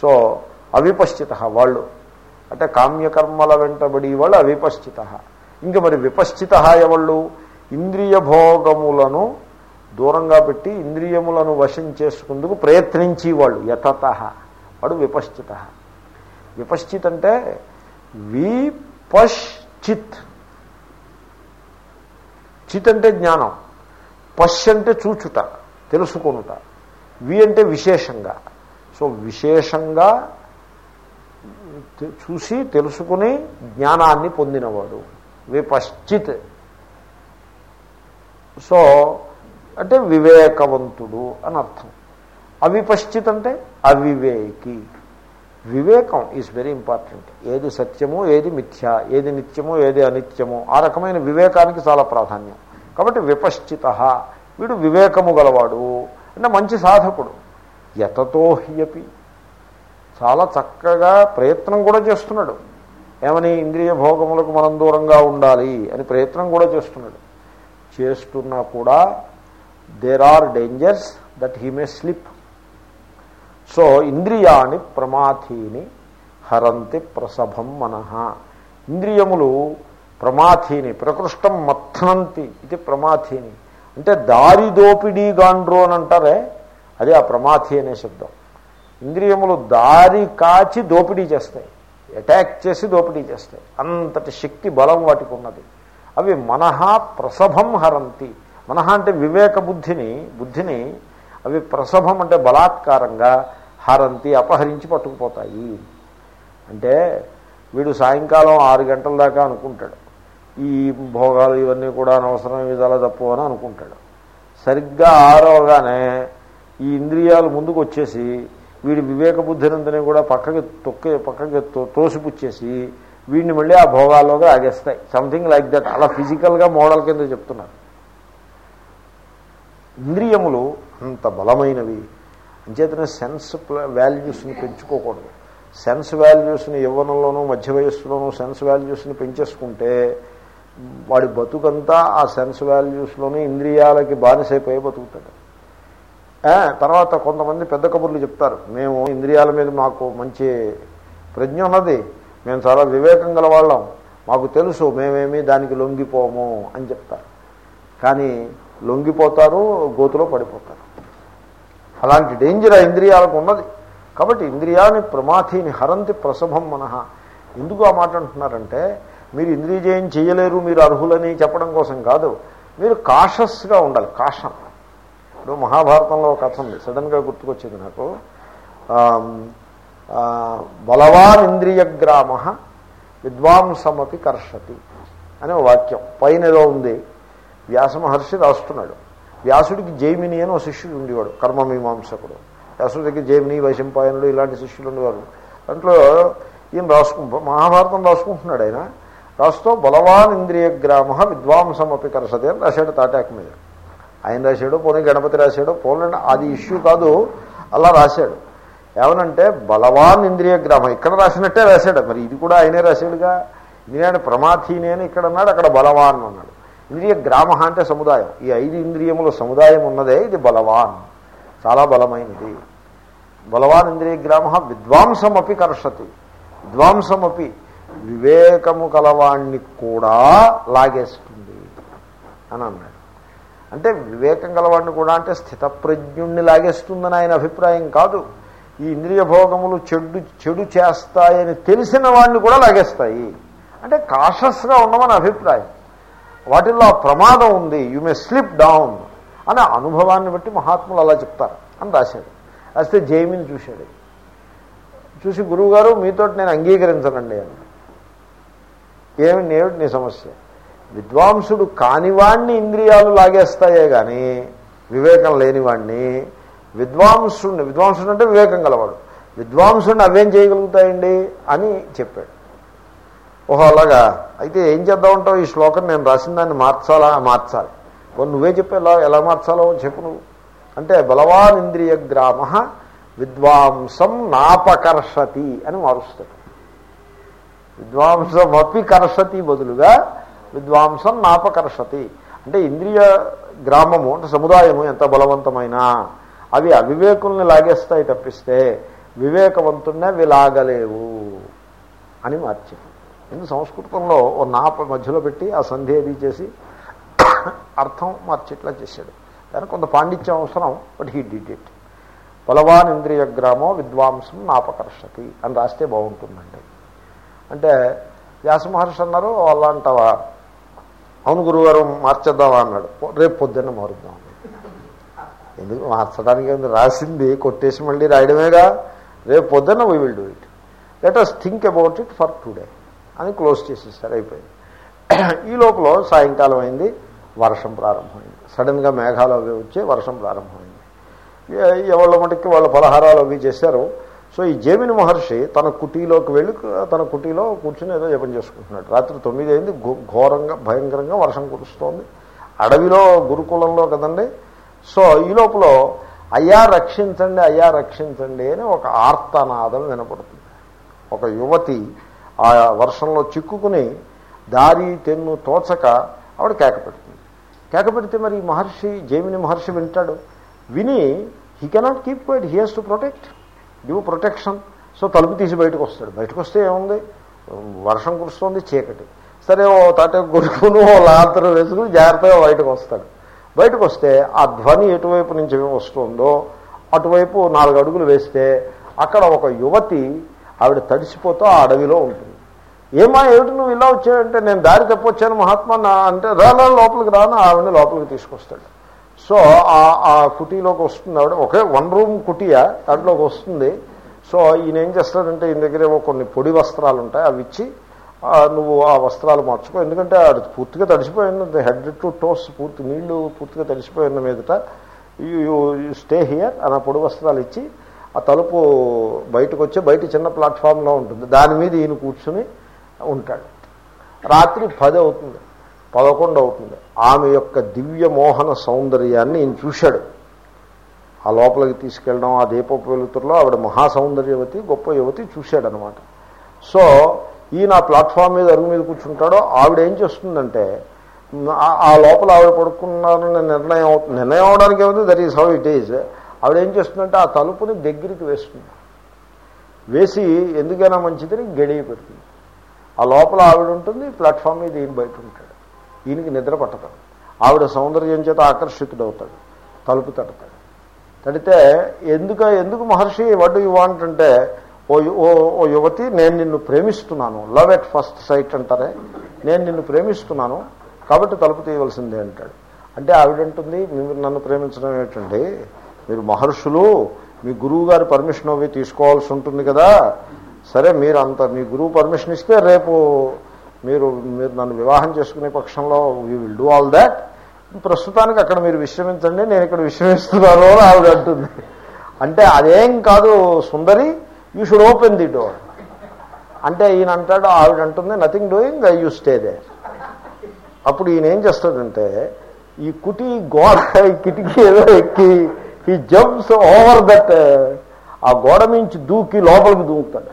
సో అవిపశ్చిత వాళ్ళు. అంటే కామ్యకర్మల వెంటబడి వాళ్ళు అవిపశ్చిత. ఇంక మరి విపశ్చిత ఎవళ్ళు? ఇంద్రియ భోగములను దూరంగా పెట్టి ఇంద్రియములను వశం చేసుకుందుకు ప్రయత్నించి వాళ్ళు. యథత వాడు విపశ్చిత. విపశ్చిత్ అంటే విపశ్చిత్. చిత్ అంటే జ్ఞానం. పశ్ అంటే చూచుట తెలుసుకొనుట. వి అంటే విశేషంగా. సో విశేషంగా చూసి తెలుసుకుని జ్ఞానాన్ని పొందినవాడు. విపశ్చిత్. సో అంటే వివేకవంతుడు అని అర్థం అవిపశ్చిత్ అంటే అవివేకి. వివేకం ఈజ్ వెరీ ఇంపార్టెంట్. ఏది సత్యము ఏది మిథ్య ఏది నిత్యమో ఏది అనిత్యమో ఆ రకమైన వివేకానికి చాలా ప్రాధాన్యం. కాబట్టి విపశ్చిత. వీడు వివేకము గలవాడు. అంటే మంచి సాధకుడు. యతతో హ్యపి చాలా చక్కగా ప్రయత్నం కూడా చేస్తున్నాడు. ఏమని? ఇంద్రియ భోగములకు మనం దూరంగా ఉండాలి అని ప్రయత్నం కూడా చేస్తున్నాడు. చేస్తున్నా కూడా there are dangers that he may slip so ఇంద్రియాని ప్రమాథీని హరంతి ప్రసభం మనః. ఇంద్రియములు ప్రమాథీని ప్రకృష్టం మథనంతి ఇది ప్రమాథీని. అంటే దారి దోపిడీ గాండ్రు అని అంటారే? అదే ఆ ప్రమాథి అనే శబ్దం. ఇంద్రియములు దారి కాచి దోపిడీ చేస్తాయి. అటాక్ చేసి దోపిడీ చేస్తాయి. అంతటి శక్తి బలం వాటికి ఉన్నది. అవి మనహ ప్రసభం హరంతి. మనహ అంటే వివేక బుద్ధిని బుద్ధిని అవి ప్రసభం అంటే బలాత్కారంగా హరంతి అపహరించి పట్టుకుపోతాయి. అంటే వీడు సాయంకాలం ఆరు గంటల దాకా అనుకుంటాడు. ఈ భోగాలు ఇవన్నీ కూడా అనవసరం ఇది అలా తప్పు అని అనుకుంటాడు. సరిగ్గా ఆరవగానే ఈ ఇంద్రియాలు ముందుకు వచ్చేసి వీడి వివేక బుద్ధినంతనే కూడా పక్కకి తొక్కే పక్కకి తో- తోసిపుచ్చేసి వీడిని మళ్ళీ ఆ భోగాల్లోకి ఆగేస్తాయి సంథింగ్ లైక్ దట్ అలా ఫిజికల్గా మోడల్ కింద చెప్తున్నారు. ఇంద్రియములు అంత బలమైనవి. అంచేతనే సెన్స్ వాల్యూస్ని పెంచుకోకూడదు. సెన్స్ వాల్యూస్ని యవ్వనంలోనూ మధ్య వయస్సులోనూ సెన్స్ వాల్యూస్ని పెంచేసుకుంటే వాడి బతుకంతా ఆ సెన్స్ వాల్యూస్లోనే ఇంద్రియాలకి బానిసైపోయి బతుకుతాడు. తర్వాత కొంతమంది పెద్ద కబుర్లు చెప్తారు. మేము ఇంద్రియాల మీద మాకు మంచి ప్రజ్ఞ ఉన్నది. మేము చాలా వివేకం గల వాళ్ళం మాకు తెలుసు మేమేమి దానికి లొంగిపోము అని చెప్తారు. కానీ లొంగిపోతారు గోతులో పడిపోతారు. అలాంటి డేంజర్ ఆ ఇంద్రియాలకు ఉన్నది. కాబట్టి ఇంద్రియాన్ని ప్రమాథిని హరంతి ప్రసభం మనః ఎందుకు ఆ మాట అంటున్నారంటే మీరు ఇంద్రియజయం చేయలేరు మీరు అర్హులని చెప్పడం కోసం కాదు. మీరు కాషస్గా ఉండాలి. కాషన్ ఇప్పుడు మహాభారతంలో ఒక కథ ఉంది. సడన్గా గుర్తుకొచ్చింది నాకు. ఆమ్, ఆ, బలవాన్ ఇంద్రియగ్రామ విద్వాంసమపి కర్షతి అనే వాక్యం. పైన ఏదో ఉంది. వ్యాస మహర్షి రాస్తున్నాడు. వ్యాసుడికి జైమిని అని ఒక శిష్యుడు ఉండేవాడు కర్మమీమాంసకుడు. వ్యాసుడికి జైమిని వైశంపాయనుడు ఇలాంటి శిష్యులు ఉండేవారు. దాంట్లో ఈయన రాసుకు మహాభారతం రాసుకుంటున్నాడు ఆయన. రాస్తూ బలవాన్ ఇంద్రియగ్రామ విద్వాంసమపి కర్షతి అని రాశాడు తాటాకు మీద. ఆయన రాశాడు పోనీ గణపతి రాశాడు పోలండి అది ఇష్యూ కాదు. అలా రాశాడు. ఏమనంటే బలవాన్ ఇంద్రియ గ్రామం. ఇక్కడ రాసినట్టే రాశాడు. మరి ఇది కూడా ఆయనే రాశాడుగా? ఇంద్రియాన్ని ప్రమాథీని అని ఇక్కడ అన్నాడు అక్కడ బలవాన్ అన్నాడు. ఇంద్రియ గ్రామ అంటే సముదాయం. ఈ ఐదు ఇంద్రియముల సముదాయం ఉన్నదే ఇది బలవాన్. చాలా బలమైనది. బలవాన్ ఇంద్రియ గ్రామ విద్వాంసమపి కర్షతి. విద్వాంసమపి వివేకము కలవాణ్ణి కూడా లాగేస్తుంది అని అన్నాడు. అంటే వివేకం గలవాడిని కూడా అంటే స్థితప్రజ్ఞుణ్ణి లాగేస్తుందని ఆయన అభిప్రాయం కాదు. ఈ ఇంద్రియ భోగములు చెడు చెడు చేస్తాయని తెలిసిన వాడిని కూడా లాగేస్తాయి. అంటే కాషస్గా ఉండమని అభిప్రాయం. వాటిల్లో ప్రమాదం ఉంది యు మే స్లిప్ డౌన్ అనే అనుభవాన్ని బట్టి మహాత్ములు అలా చెప్తారు అని రాశాడు. రాస్తే జైమిని చూశాడు. చూసి గురువుగారు మీతో నేను అంగీకరించనండి అని ఏమి నేడు నీ సమస్య. విద్వాంసుడు కానివాణ్ణి ఇంద్రియాలు లాగేస్తాయే కానీ వివేకం లేనివాణ్ణి విద్వాంసుడిని విద్వాంసుడు అంటే వివేకం గలవాడు. విద్వాంసుడిని అవేం చేయగలుగుతాయండి? అని చెప్పాడు. ఓహో అలాగా? అయితే ఏం చేద్దామంటావు ఈ శ్లోకం నేను రాసిన దాన్ని మార్చాలా? మార్చాలి. కొన్ని నువ్వే చెప్పు ఎలా ఎలా మార్చాలో చెప్పు నువ్వు. అంటే బలవాన్ ఇంద్రియ గ్రామ విద్వాంసం నాపకర్షతి అని మారుస్తాడు. విద్వాంసం అపి కర్షతి బదులుగా విద్వాంసం నాపకర్షతి. అంటే ఇంద్రియ గ్రామము అంటే సముదాయము ఎంత బలవంతమైనా అవి అవివేకుల్ని లాగేస్తాయి తప్పిస్తే వివేకవంతున్నే అవి లాగలేవు అని మార్చింది. ఎందుకు సంస్కృతంలో ఓ నాప మధ్యలో పెట్టి ఆ సంధి అది చేసి అర్థం మార్చిట్లా చేశాడు. దానికి కొంత పాండిత్యం అవసరం బట్ హీ డిడ్ ఇట్. బలవాన్ ఇంద్రియ గ్రామో విద్వాంసం నాపకర్షతి అని రాస్తే బాగుంటుందండి. అంటే వ్యాసమహర్షి అన్నారు అలా అంటావా అవును గురుగారు మార్చేద్దామా అన్నాడు. రేపు పొద్దున్న మారుద్దాం. ఎందుకు మార్చడానికి రాసింది కొట్టేసి మళ్ళీ రాయడమేగా? రేపు పొద్దున్న we will do it let us think about it for today అని క్లోజ్ చేసేసారు అయిపోయింది. ఈ లోపల సాయంకాలం అయింది వర్షం ప్రారంభమైంది. సడన్గా మేఘాలు అవి వచ్చి వర్షం ప్రారంభమైంది. ఎవళ్ళ మటుకి వాళ్ళ పలహారాలు అవి చేశారు. సో ఈ జేమిని మహర్షి తన కుటీలోకి వెళ్ళి తన కుటీలో కూర్చుని ఏదో జపం చేసుకుంటున్నాడు. రాత్రి తొమ్మిది అయింది ఘోరంగా భయంకరంగా వర్షం కురుస్తోంది. అడవిలో గురుకులంలో కదండి. సో ఈ లోపల అయ్యా రక్షించండి అయ్యా రక్షించండి అని ఒక ఆర్తనాదం వినపడుతుంది. ఒక యువతి ఆ వర్షంలో చిక్కుకుని దారి తెన్ను తోచక ఆవిడ కేక పెడుతుంది. కేక పెడితే మరి మహర్షి జైమిని మహర్షి వింటాడు. విని he cannot keep quiet he has to protect give protection. So తలుపు తీసి బయటకు వస్తాడు. బయటకు వస్తే ఏముంది? వర్షం కురుస్తుంది చీకటి. సరే ఓ తాట కొడుకును ఓ లాంతరం వేసుకుని జాగ్రత్తగా బయటకు వస్తాడు. బయటకు వస్తే ఆ ధ్వని ఎటువైపు నుంచి వస్తుందో అటువైపు నాలుగు అడుగులు వేస్తే అక్కడ ఒక యువతి ఆవిడ తడిసిపోతూ ఆ అడవిలో ఉంటుంది. ఏమా ఏమిటి నువ్వు ఇలా వచ్చావంటే నేను దారి తప్పొచ్చాను మహాత్మా నా అంటే రానా లోపలికి రాను ఆవిడని లోపలికి తీసుకొస్తాడు. సో ఆ కుటీలోకి వస్తుంది ఆవిడ ఒకే వన్ రూమ్ కుటీయా? దాంట్లోకి వస్తుంది. సో ఈయన ఏం చేస్తాడంటే ఈయన దగ్గర ఏమో కొన్ని పొడి వస్త్రాలు ఉంటాయి అవి ఇచ్చి నువ్వు ఆ వస్త్రాలు మార్చుకో. ఎందుకంటే అది పూర్తిగా తడిసిపోయింది హెడ్ టు టోస్ పూర్తి నీళ్ళు పూర్తిగా తడిసిపోయిన మీదట యూ స్టే హియర్ అని ఆ పొడి వస్త్రాలు ఇచ్చి ఆ తలుపు బయటకు వచ్చి బయట చిన్న ప్లాట్ఫామ్లో ఉంటుంది. దాని మీద ఈయన కూర్చుని ఉంటాడు. రాత్రి పది అవుతుంది. పదకొండు అవుతుంది. ఆమె యొక్క దివ్య మోహన సౌందర్యాన్ని ఈయన చూశాడు. ఆ లోపలికి తీసుకెళ్ళడం ఆ దీపపు వెలుతురులో ఆవిడ మహాసౌందర్యవతి గొప్ప యువతి చూశాడనమాట. సో ఈయన ఆ ప్లాట్ఫామ్ మీద అరుగు మీద కూర్చుంటాడో ఆవిడ ఏం చేస్తుందంటే ఆ- లోపల ఆవిడ పడుకున్నారని నిర్ణయం అవుతుంది నిర్ణయం అవడానికి ఏముంది? That is how it is ఆవిడ ఏం చేస్తుందంటే ఆ తలుపుని దగ్గరికి వేస్తుంది. వేసి ఎందుకైనా మంచిదని గడియ పెడుతుంది. ఆ లోపల ఆవిడ ఉంటుంది ప్లాట్ఫామ్ మీద ఈయన బయట ఉంటాడు. ఈయనకి నిద్ర పట్టదు. ఆవిడ సౌందర్యం చేత ఆకర్షితుడవుతాడు. తలుపు తడతాడు. తడితే ఎందుక ఎందుకు మహర్షి వడ్డు యు వాంట్ అంటే ఓ యు- ఓ ఓ యువతి నేను నిన్ను ప్రేమిస్తున్నాను. లవ్ ఎట్ ఫస్ట్ సైట్ అంటారే. నేను నిన్ను ప్రేమిస్తున్నాను కాబట్టి తలుపు తీయవలసిందే అంటాడు. అంటే ఆవిడంటుంది మీరు నన్ను ప్రేమించడం ఏంటండి మీరు మహర్షులు మీ గురువు గారి పర్మిషన్ అవి తీసుకోవాల్సి ఉంటుంది కదా. సరే మీరు అంత మీ గురువు పర్మిషన్ ఇస్తే రేపు మీరు మీరు నన్ను వివాహం చేసుకునే పక్షంలో we will do all that ప్రస్తుతానికి అక్కడ మీరు విశ్రమించండి నేను ఇక్కడ విశ్రమిస్తున్నాను అని ఆవిడ అంటుంది. అంటే అదేం కాదు Sundari you should open the door అంటే ఈయన అంటాడు ఆవిడ అంటుంది nothing doing you stay there అప్పుడు ఈయన ఏం చేస్తాడంటే ఈ కుటి గోడ ఈ కిటికీ ఏదో ఎక్కి ఈ జంప్స్ ఓవర్ దట్ ఆ గోడ నుంచి దూకి లోపలికి దూకుతాడు.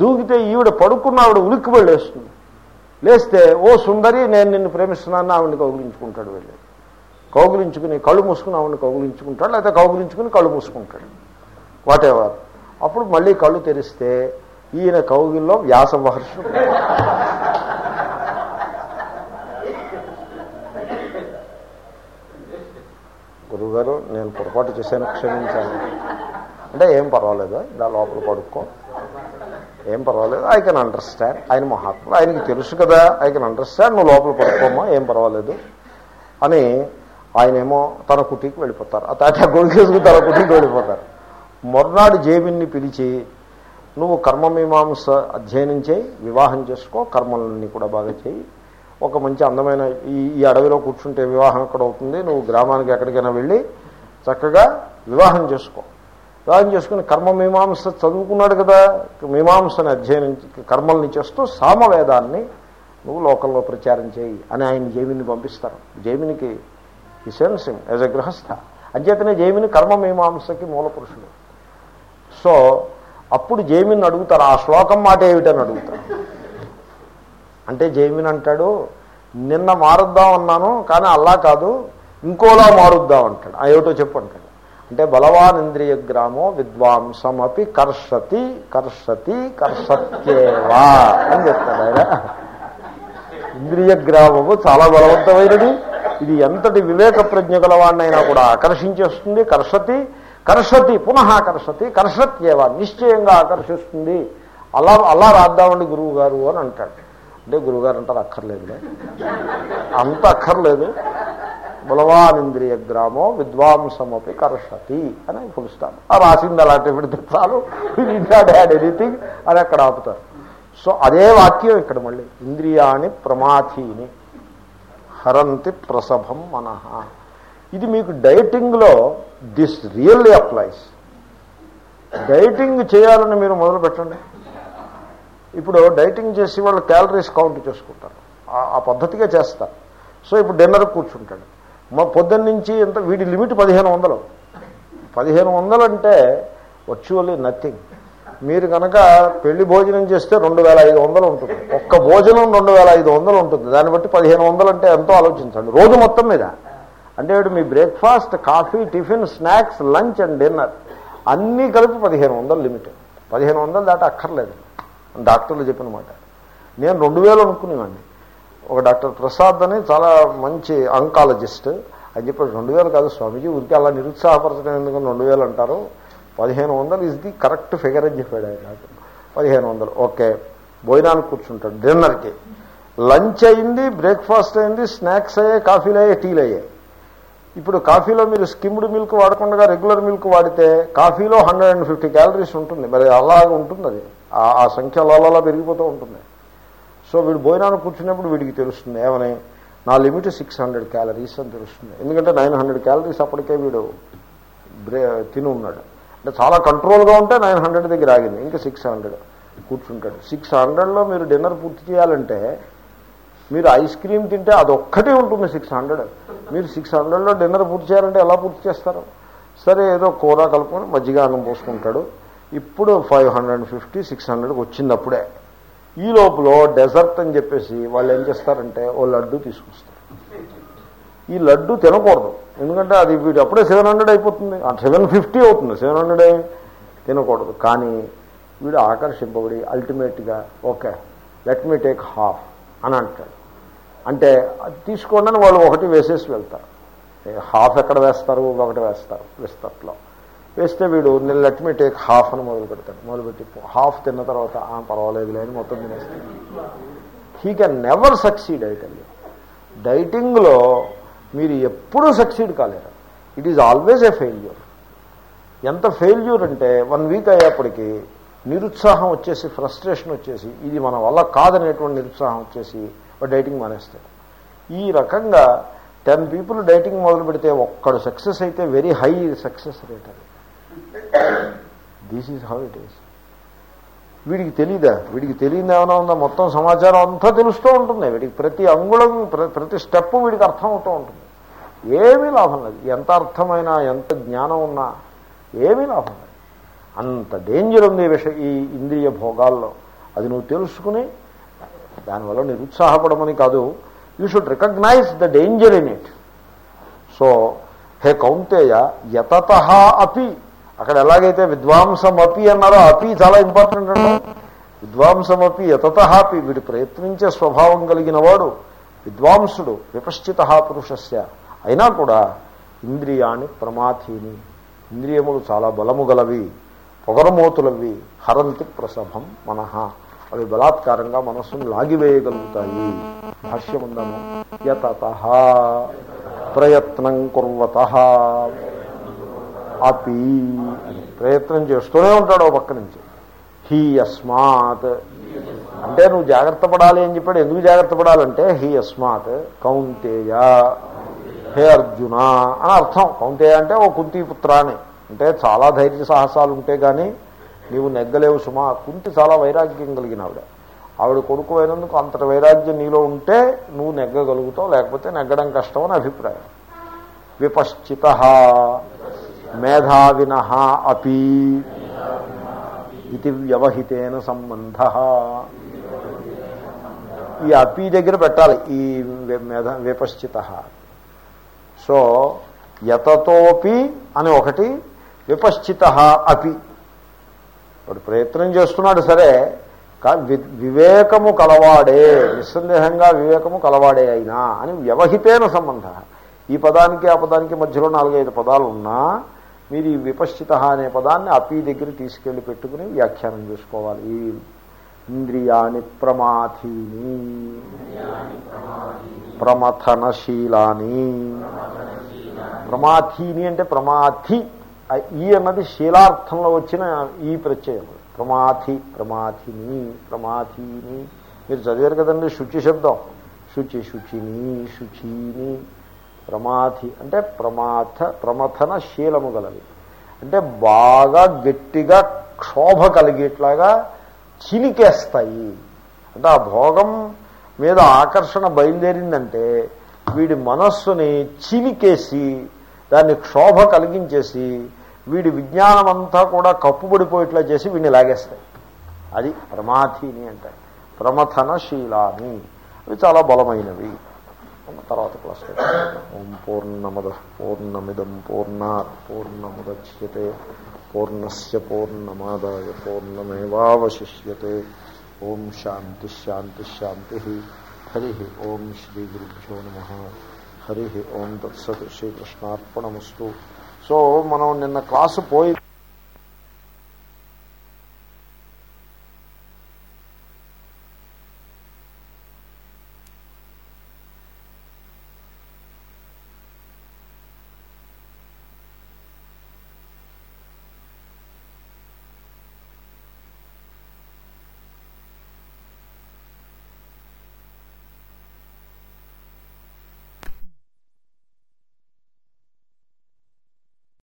దూకితే ఈవిడ పడుకున్న ఆవిడ ఉలిక్కి వెళ్ళేస్తుంది లేస్తే ఓ సుందరి నేను నిన్ను ప్రేమిస్తున్నాను ఆవిడని కౌగులించుకుంటాడు వెళ్ళి. కౌగులించుకుని కళ్ళు మూసుకుని ఆవిడని కౌగులించుకుంటాడు లేకపోతే కౌగులించుకుని కళ్ళు మూసుకుంటాడు. వాటెవర్ అప్పుడు మళ్ళీ కళ్ళు తెరిస్తే ఈయన కౌగిల్లో వ్యాస మహర్షుడు గురువుగారు నేను పొరపాటు చేశాను క్షమించాను అంటే ఏం పర్వాలేదు దా లోపల పడుకో. ఏం పర్వాలేదు ఐ కెన్ అండర్స్టాండ్ ఆయన మహాత్ముడు. ఆయనకి తెలుసు కదా ఐ కెన్ అండర్స్టాండ్ నువ్వు లోపల పడుకోమా ఏం పర్వాలేదు. అని ఆయనేమో తన కుటీకి వెళ్ళిపోతారు. ఆ తాట గొడికేసుకుని తన కుటీకి వెళ్ళిపోతారు. మొర్నాడు జేబిన్ని పిలిచి నువ్వు కర్మమీమాంస అధ్యయనం చేయి వివాహం చేసుకో కర్మలన్నీ కూడా బాగా చేయి. ఒక మంచి అందమైన ఈ ఈ అడవిలో కూర్చుంటే వివాహం ఎక్కడ అవుతుంది? నువ్వు గ్రామానికి ఎక్కడికైనా వెళ్ళి చక్కగా వివాహం చేసుకో. వివాహం చేసుకుని కర్మ మీమాంస చదువుకున్నాడు కదా మీమాంసని అధ్యయనం కర్మల్ని చేస్తూ సామవేదాన్ని నువ్వు లోకల్లో ప్రచారం చేయి అని ఆయన జైమిని పంపిస్తారు. జైమినికి ఈ సెన్స్ యాజ్ ఎ గృహస్థ. అంచేతనే జైమిని కర్మ మీమాంసకి మూల పురుషుడు. సో అప్పుడు జైమిని అడుగుతారు ఆ శ్లోకం మాట ఏమిటని అడుగుతారు. అంటే జైమిన్ అంటాడు నిన్న మారుద్దాం అన్నాను కానీ అలా కాదు ఇంకోలా మారుద్దాం అంటాడు. ఆ ఏమిటో చెప్పు అంటాడు. అంటే బలవాన్ ఇంద్రియ గ్రామో విద్వాంసమపి కర్షతి కర్షతి కర్షత్యేవా అని చెప్తాడు ఆయన. ఇంద్రియ గ్రామము చాలా బలవంతమైనది. ఇది ఎంతటి వివేక ప్రజ్ఞ గలవాడినైనా కూడా ఆకర్షించేస్తుంది. కర్షతి కర్షతి పునః కర్షతి కర్షత్యేవా నిశ్చయంగా ఆకర్షిస్తుంది. అలా అలా రాద్దామండి గురువు గారు అని అంటాడు. అంటే గురువుగారు అంటారు అక్కర్లేదులే. అంత అక్కర్లేదు. బలవానింద్రియ గ్రామో విద్వాంసమపి కర్షతి అని పిలుస్తాను ఆ రాసింది అలాంటి పెడితే చాలు. నాట్ ఎనీథింగ్ అని అక్కడ ఆపుతారు. సో అదే వాక్యం ఇక్కడ మళ్ళీ. ఇంద్రియాని ప్రమాథీని. హరంతి ప్రసభం మనహ ఇది మీకు డైటింగ్లో దిస్ రియల్లీ అప్లైస్. డైటింగ్ చేయాలని మీరు మొదలు పెట్టండి. ఇప్పుడు డైటింగ్ చేసి వాళ్ళు క్యాలరీస్ కౌంట్ చేసుకుంటారు. ఆ పద్ధతిగా చేస్తారు. సో ఇప్పుడు డిన్నర్ కూర్చుంటాడు. మా పొద్దున్న నుంచి ఎంత వీడి లిమిట్ పదిహేను వందలు. పదిహేను వందలు అంటే వర్చువల్లీ నథింగ్ మీరు కనుక పెళ్ళి భోజనం చేస్తే రెండు వేల ఐదు వందలు ఉంటుంది. ఒక్క భోజనం రెండు వేల ఐదు వందలు ఉంటుంది. దాన్ని బట్టి పదిహేను వందలు అంటే ఎంతో ఆలోచించండి. రోజు మొత్తం మీద. అంటే మీ breakfast coffee tiffin snacks lunch and dinner అన్నీ కలిపి పదిహేను వందలు లిమిట్. పదిహేను వందలు దాకా అక్కర్లేదు డాక్టర్లు చెప్పిన మాట. నేను రెండు వేలు అనుకునేవాడిని. ఒక డాక్టర్ ప్రసాద్ అని చాలా మంచి అంకాలజిస్ట్ అని చెప్పాడు రెండు వేలు కాదు స్వామీజీ ఊరికి అలా నిరుత్సాహపరచడం ఎందుకని రెండు వేలు అంటారు. పదిహేను వందలు ఇస్ ది కరెక్ట్ ఫిగర్ అని చెప్పాడు ఆయన నాకు. పదిహేను వందలు. ఓకే. భోజనానికి కూర్చుంటాడు. డిన్నర్కి. లంచ్ అయింది బ్రేక్ఫాస్ట్ అయింది స్నాక్స్ అయ్యాయి కాఫీలు అయ్యాయి టీలు అయ్యాయి. ఇప్పుడు కాఫీలో మీరు స్కిమ్డ్ మిల్క్ వాడకుండా రెగ్యులర్ మిల్క్ వాడితే కాఫీలో హండ్రెడ్ అండ్ ఫిఫ్టీ క్యాలరీస్ ఉంటుంది. మరి అలాగ ఉంటుంది అది. ఆ- ఆ సంఖ్య అలా పెరిగిపోతూ ఉంటుంది. సో వీడు భోజనాన్ని కూర్చున్నప్పుడు వీడికి తెలుస్తుంది ఏమని? నా లిమిట్ సిక్స్ హండ్రెడ్ క్యాలరీస్ అని తెలుస్తుంది. ఎందుకంటే నైన్ హండ్రెడ్ క్యాలరీస్ అప్పటికే వీడు బ్రే తిని ఉన్నాడు. అంటే చాలా కంట్రోల్గా ఉంటే నైన్ హండ్రెడ్ దగ్గర ఆగింది ఇంకా సిక్స్ హండ్రెడ్ కూర్చుంటాడు. సిక్స్ హండ్రెడ్లో మీరు డిన్నర్ పూర్తి చేయాలంటే మీరు ఐస్ క్రీమ్ తింటే అదొక్కటే ఉంటుంది సిక్స్ హండ్రెడ్. మీరు సిక్స్ హండ్రెడ్లో డిన్నర్ పూర్తి చేయాలంటే ఎలా పూర్తి చేస్తారు? సరే ఏదో కూర కలుపుకొని మజ్జిగ అన్నం పోసుకుంటాడు. ఇప్పుడు ఫైవ్ హండ్రెడ్ ఫిఫ్టీ సిక్స్ హండ్రెడ్కి వచ్చింది అప్పుడే. ఈ లోపల డెజర్ట్ అని చెప్పేసి వాళ్ళు ఏం చేస్తారంటే ఓ లడ్డు తీసుకొస్తారు. ఈ లడ్డు తినకూడదు. ఎందుకంటే అది వీటి అప్పుడే సెవెన్ హండ్రెడ్ అయిపోతుంది. సెవెన్ ఫిఫ్టీ అవుతుంది. సెవెన్ హండ్రెడ్ తినకూడదు. కానీ వీడు ఆకర్షింపబడి అల్టిమేట్గా okay let me take half అని అంటాడు. అంటే అది తీసుకోండి వాళ్ళు ఒకటి వేసేసి వెళ్తారు. హాఫ్ ఎక్కడ వేస్తారు? ఒకటి వేస్తారు. విస్తట్లో వేస్తే వీడు నేను లెట్ మీ టేక్ హాఫ్ అని మొదలు పెడతాడు. మొదలుపెట్టి హాఫ్ తిన్న తర్వాత పర్వాలేదు లేని మొత్తం తినేస్తాడు. హీ కెన్ నెవర్ సక్సీడ్ అయితే డైటింగ్లో మీరు ఎప్పుడూ సక్సీడ్ కాలేరు. It is always a failure ఎంత ఫెయిల్యూర్ అంటే వన్ వీక్ అయ్యేప్పటికీ నిరుత్సాహం వచ్చేసి ఫ్రస్ట్రేషన్ వచ్చేసి ఇది మన వల్ల కాదనేటువంటి నిరుత్సాహం వచ్చేసి డైటింగ్ మానేస్తాడు. ఈ రకంగా టెన్ పీపుల్ డైటింగ్ మొదలు పెడితే ఒక్కడు సక్సెస్ అయితే వెరీ హై సక్సెస్ రేట్ అది. This is how it is వీడికి తెలియదా వీడికి తెలియదు ఏమైనా ఉందా? మొత్తం సమాచారం అంతా తెలుస్తూ ఉంటుంది. వీడికి ప్రతి అంగుళం ప్రతి స్టెప్ వీడికి అర్థం అవుతూ ఉంటుంది. ఏమీ లాభం లేదు. ఎంత అర్థమైనా ఎంత జ్ఞానం ఉన్నా ఏమీ లాభం లేదు. అంత డేంజర్ ఉంది విష ఈ ఇంద్రియ భోగాల్లో. అది నువ్వు తెలుసుకుని దానివల్ల నిరుత్సాహపడమని కాదు. You should recognize the danger in it so హే కౌంతేయ యతత అపి అక్కడ ఎలాగైతే విద్వాంసం అపి అన్నారో అపి చాలా ఇంపార్టెంట్ అండి. విద్వాంసం అపి యతత అపి వీడు ప్రయత్నించే స్వభావం కలిగిన వాడు విద్వాంసుడు విపశ్చిత పురుషస్య. అయినా కూడా ఇంద్రియాన్ని ప్రమాథీని. ఇంద్రియములు చాలా బలము గలవి పొగరమోతులవి హరంతి ప్రసభం మనహ అవి బలాత్కారంగా మనస్సును లాగివేయగలుగుతాయి. భాష్యముందము యతత ప్రయత్నం కుర్వత అపి ప్రయత్నం చేస్తూనే ఉంటాడు ఓ పక్క నుంచి. హీ అస్మాత్. అంటే నువ్వు జాగ్రత్త పడాలి అని చెప్పాడు. ఎందుకు జాగ్రత్త పడాలంటే హీ అస్మాత్ కౌంతేయ హే అర్జున అని అర్థం. కౌంతేయ అంటే ఓ కుంతిపుత్ర అని అంటే చాలా ధైర్య సాహసాలు ఉంటే కానీ నీవు నెగ్గలేవు సుమా. కుంతి చాలా వైరాగ్యం కలిగిన ఆవిడ. ఆవిడ కొడుకు అయినందుకు అంతటి వైరాగ్యం నీలో ఉంటే నువ్వు నెగ్గగలుగుతావు లేకపోతే నెగ్గడం కష్టం అని అభిప్రాయం. విపశ్చిత. మేధావిన అపి ఇది వ్యవహితేన సంబంధ. ఈ అపి దగ్గర పెట్టాలి ఈ మేధ విపశ్చిత. సో యతతోపి అని ఒకటి విపశ్చిత అపి. వాడు ప్రయత్నం చేస్తున్నాడు సరే వివేకము కలవాడే నిస్సందేహంగా వివేకము కలవాడే అయినా అని వ్యవహితేన సంబంధ. ఈ పదానికి ఆ పదానికి మధ్యలో నాలుగైదు పదాలు ఉన్నా మీరు ఈ విపశ్చిత అనే పదాన్ని అపి దగ్గర తీసుకెళ్ళి పెట్టుకుని వ్యాఖ్యానం చేసుకోవాలి. ఈ ఇంద్రియాణి ప్రమాథీని. ప్రమథనశీలాని. ప్రమాథీని అంటే ప్రమాథి. ఈ అన్నది శీలార్థంలో వచ్చిన ఈ ప్రత్యయం. ప్రమాథి ప్రమాథిని ప్రమాథీని. మీరు చదివారు కదండి శుచి శబ్దం. శుచి శుచిని శుచీని. ప్రమాథి అంటే ప్రమాథ ప్రమథన శీలము గలవి అంటే బాగా గట్టిగా క్షోభ కలిగేట్లాగా చిలికేస్తాయి అంటే ఆ భోగం మీద ఆకర్షణ బయలుదేరిందంటే వీడి మనస్సుని చిలికేసి దాన్ని క్షోభ కలిగించేసి వీడి విజ్ఞానం అంతా కూడా కప్పుబడిపోయేట్లా చేసి వీడిని లాగేస్తాయి. అది ప్రమాథిని అంటే ప్రమథనశీలాని అవి చాలా బలమైనవి. తర్వాత క్లాస్ ఓం పూర్ణమద పూర్ణమిదం పూర్ణ పూర్ణముద్యతే పూర్ణస్ పూర్ణమాదాయ పూర్ణమేవాశిష్యతే ఓం శాంతి శాంతి శాంతి హరి ఓం శ్రీ గురుభ్యో నమ హరి ఓం తత్సత్ శ్రీకృష్ణార్పణమస్తు సో మనం నిన్న క్లాసు పోయి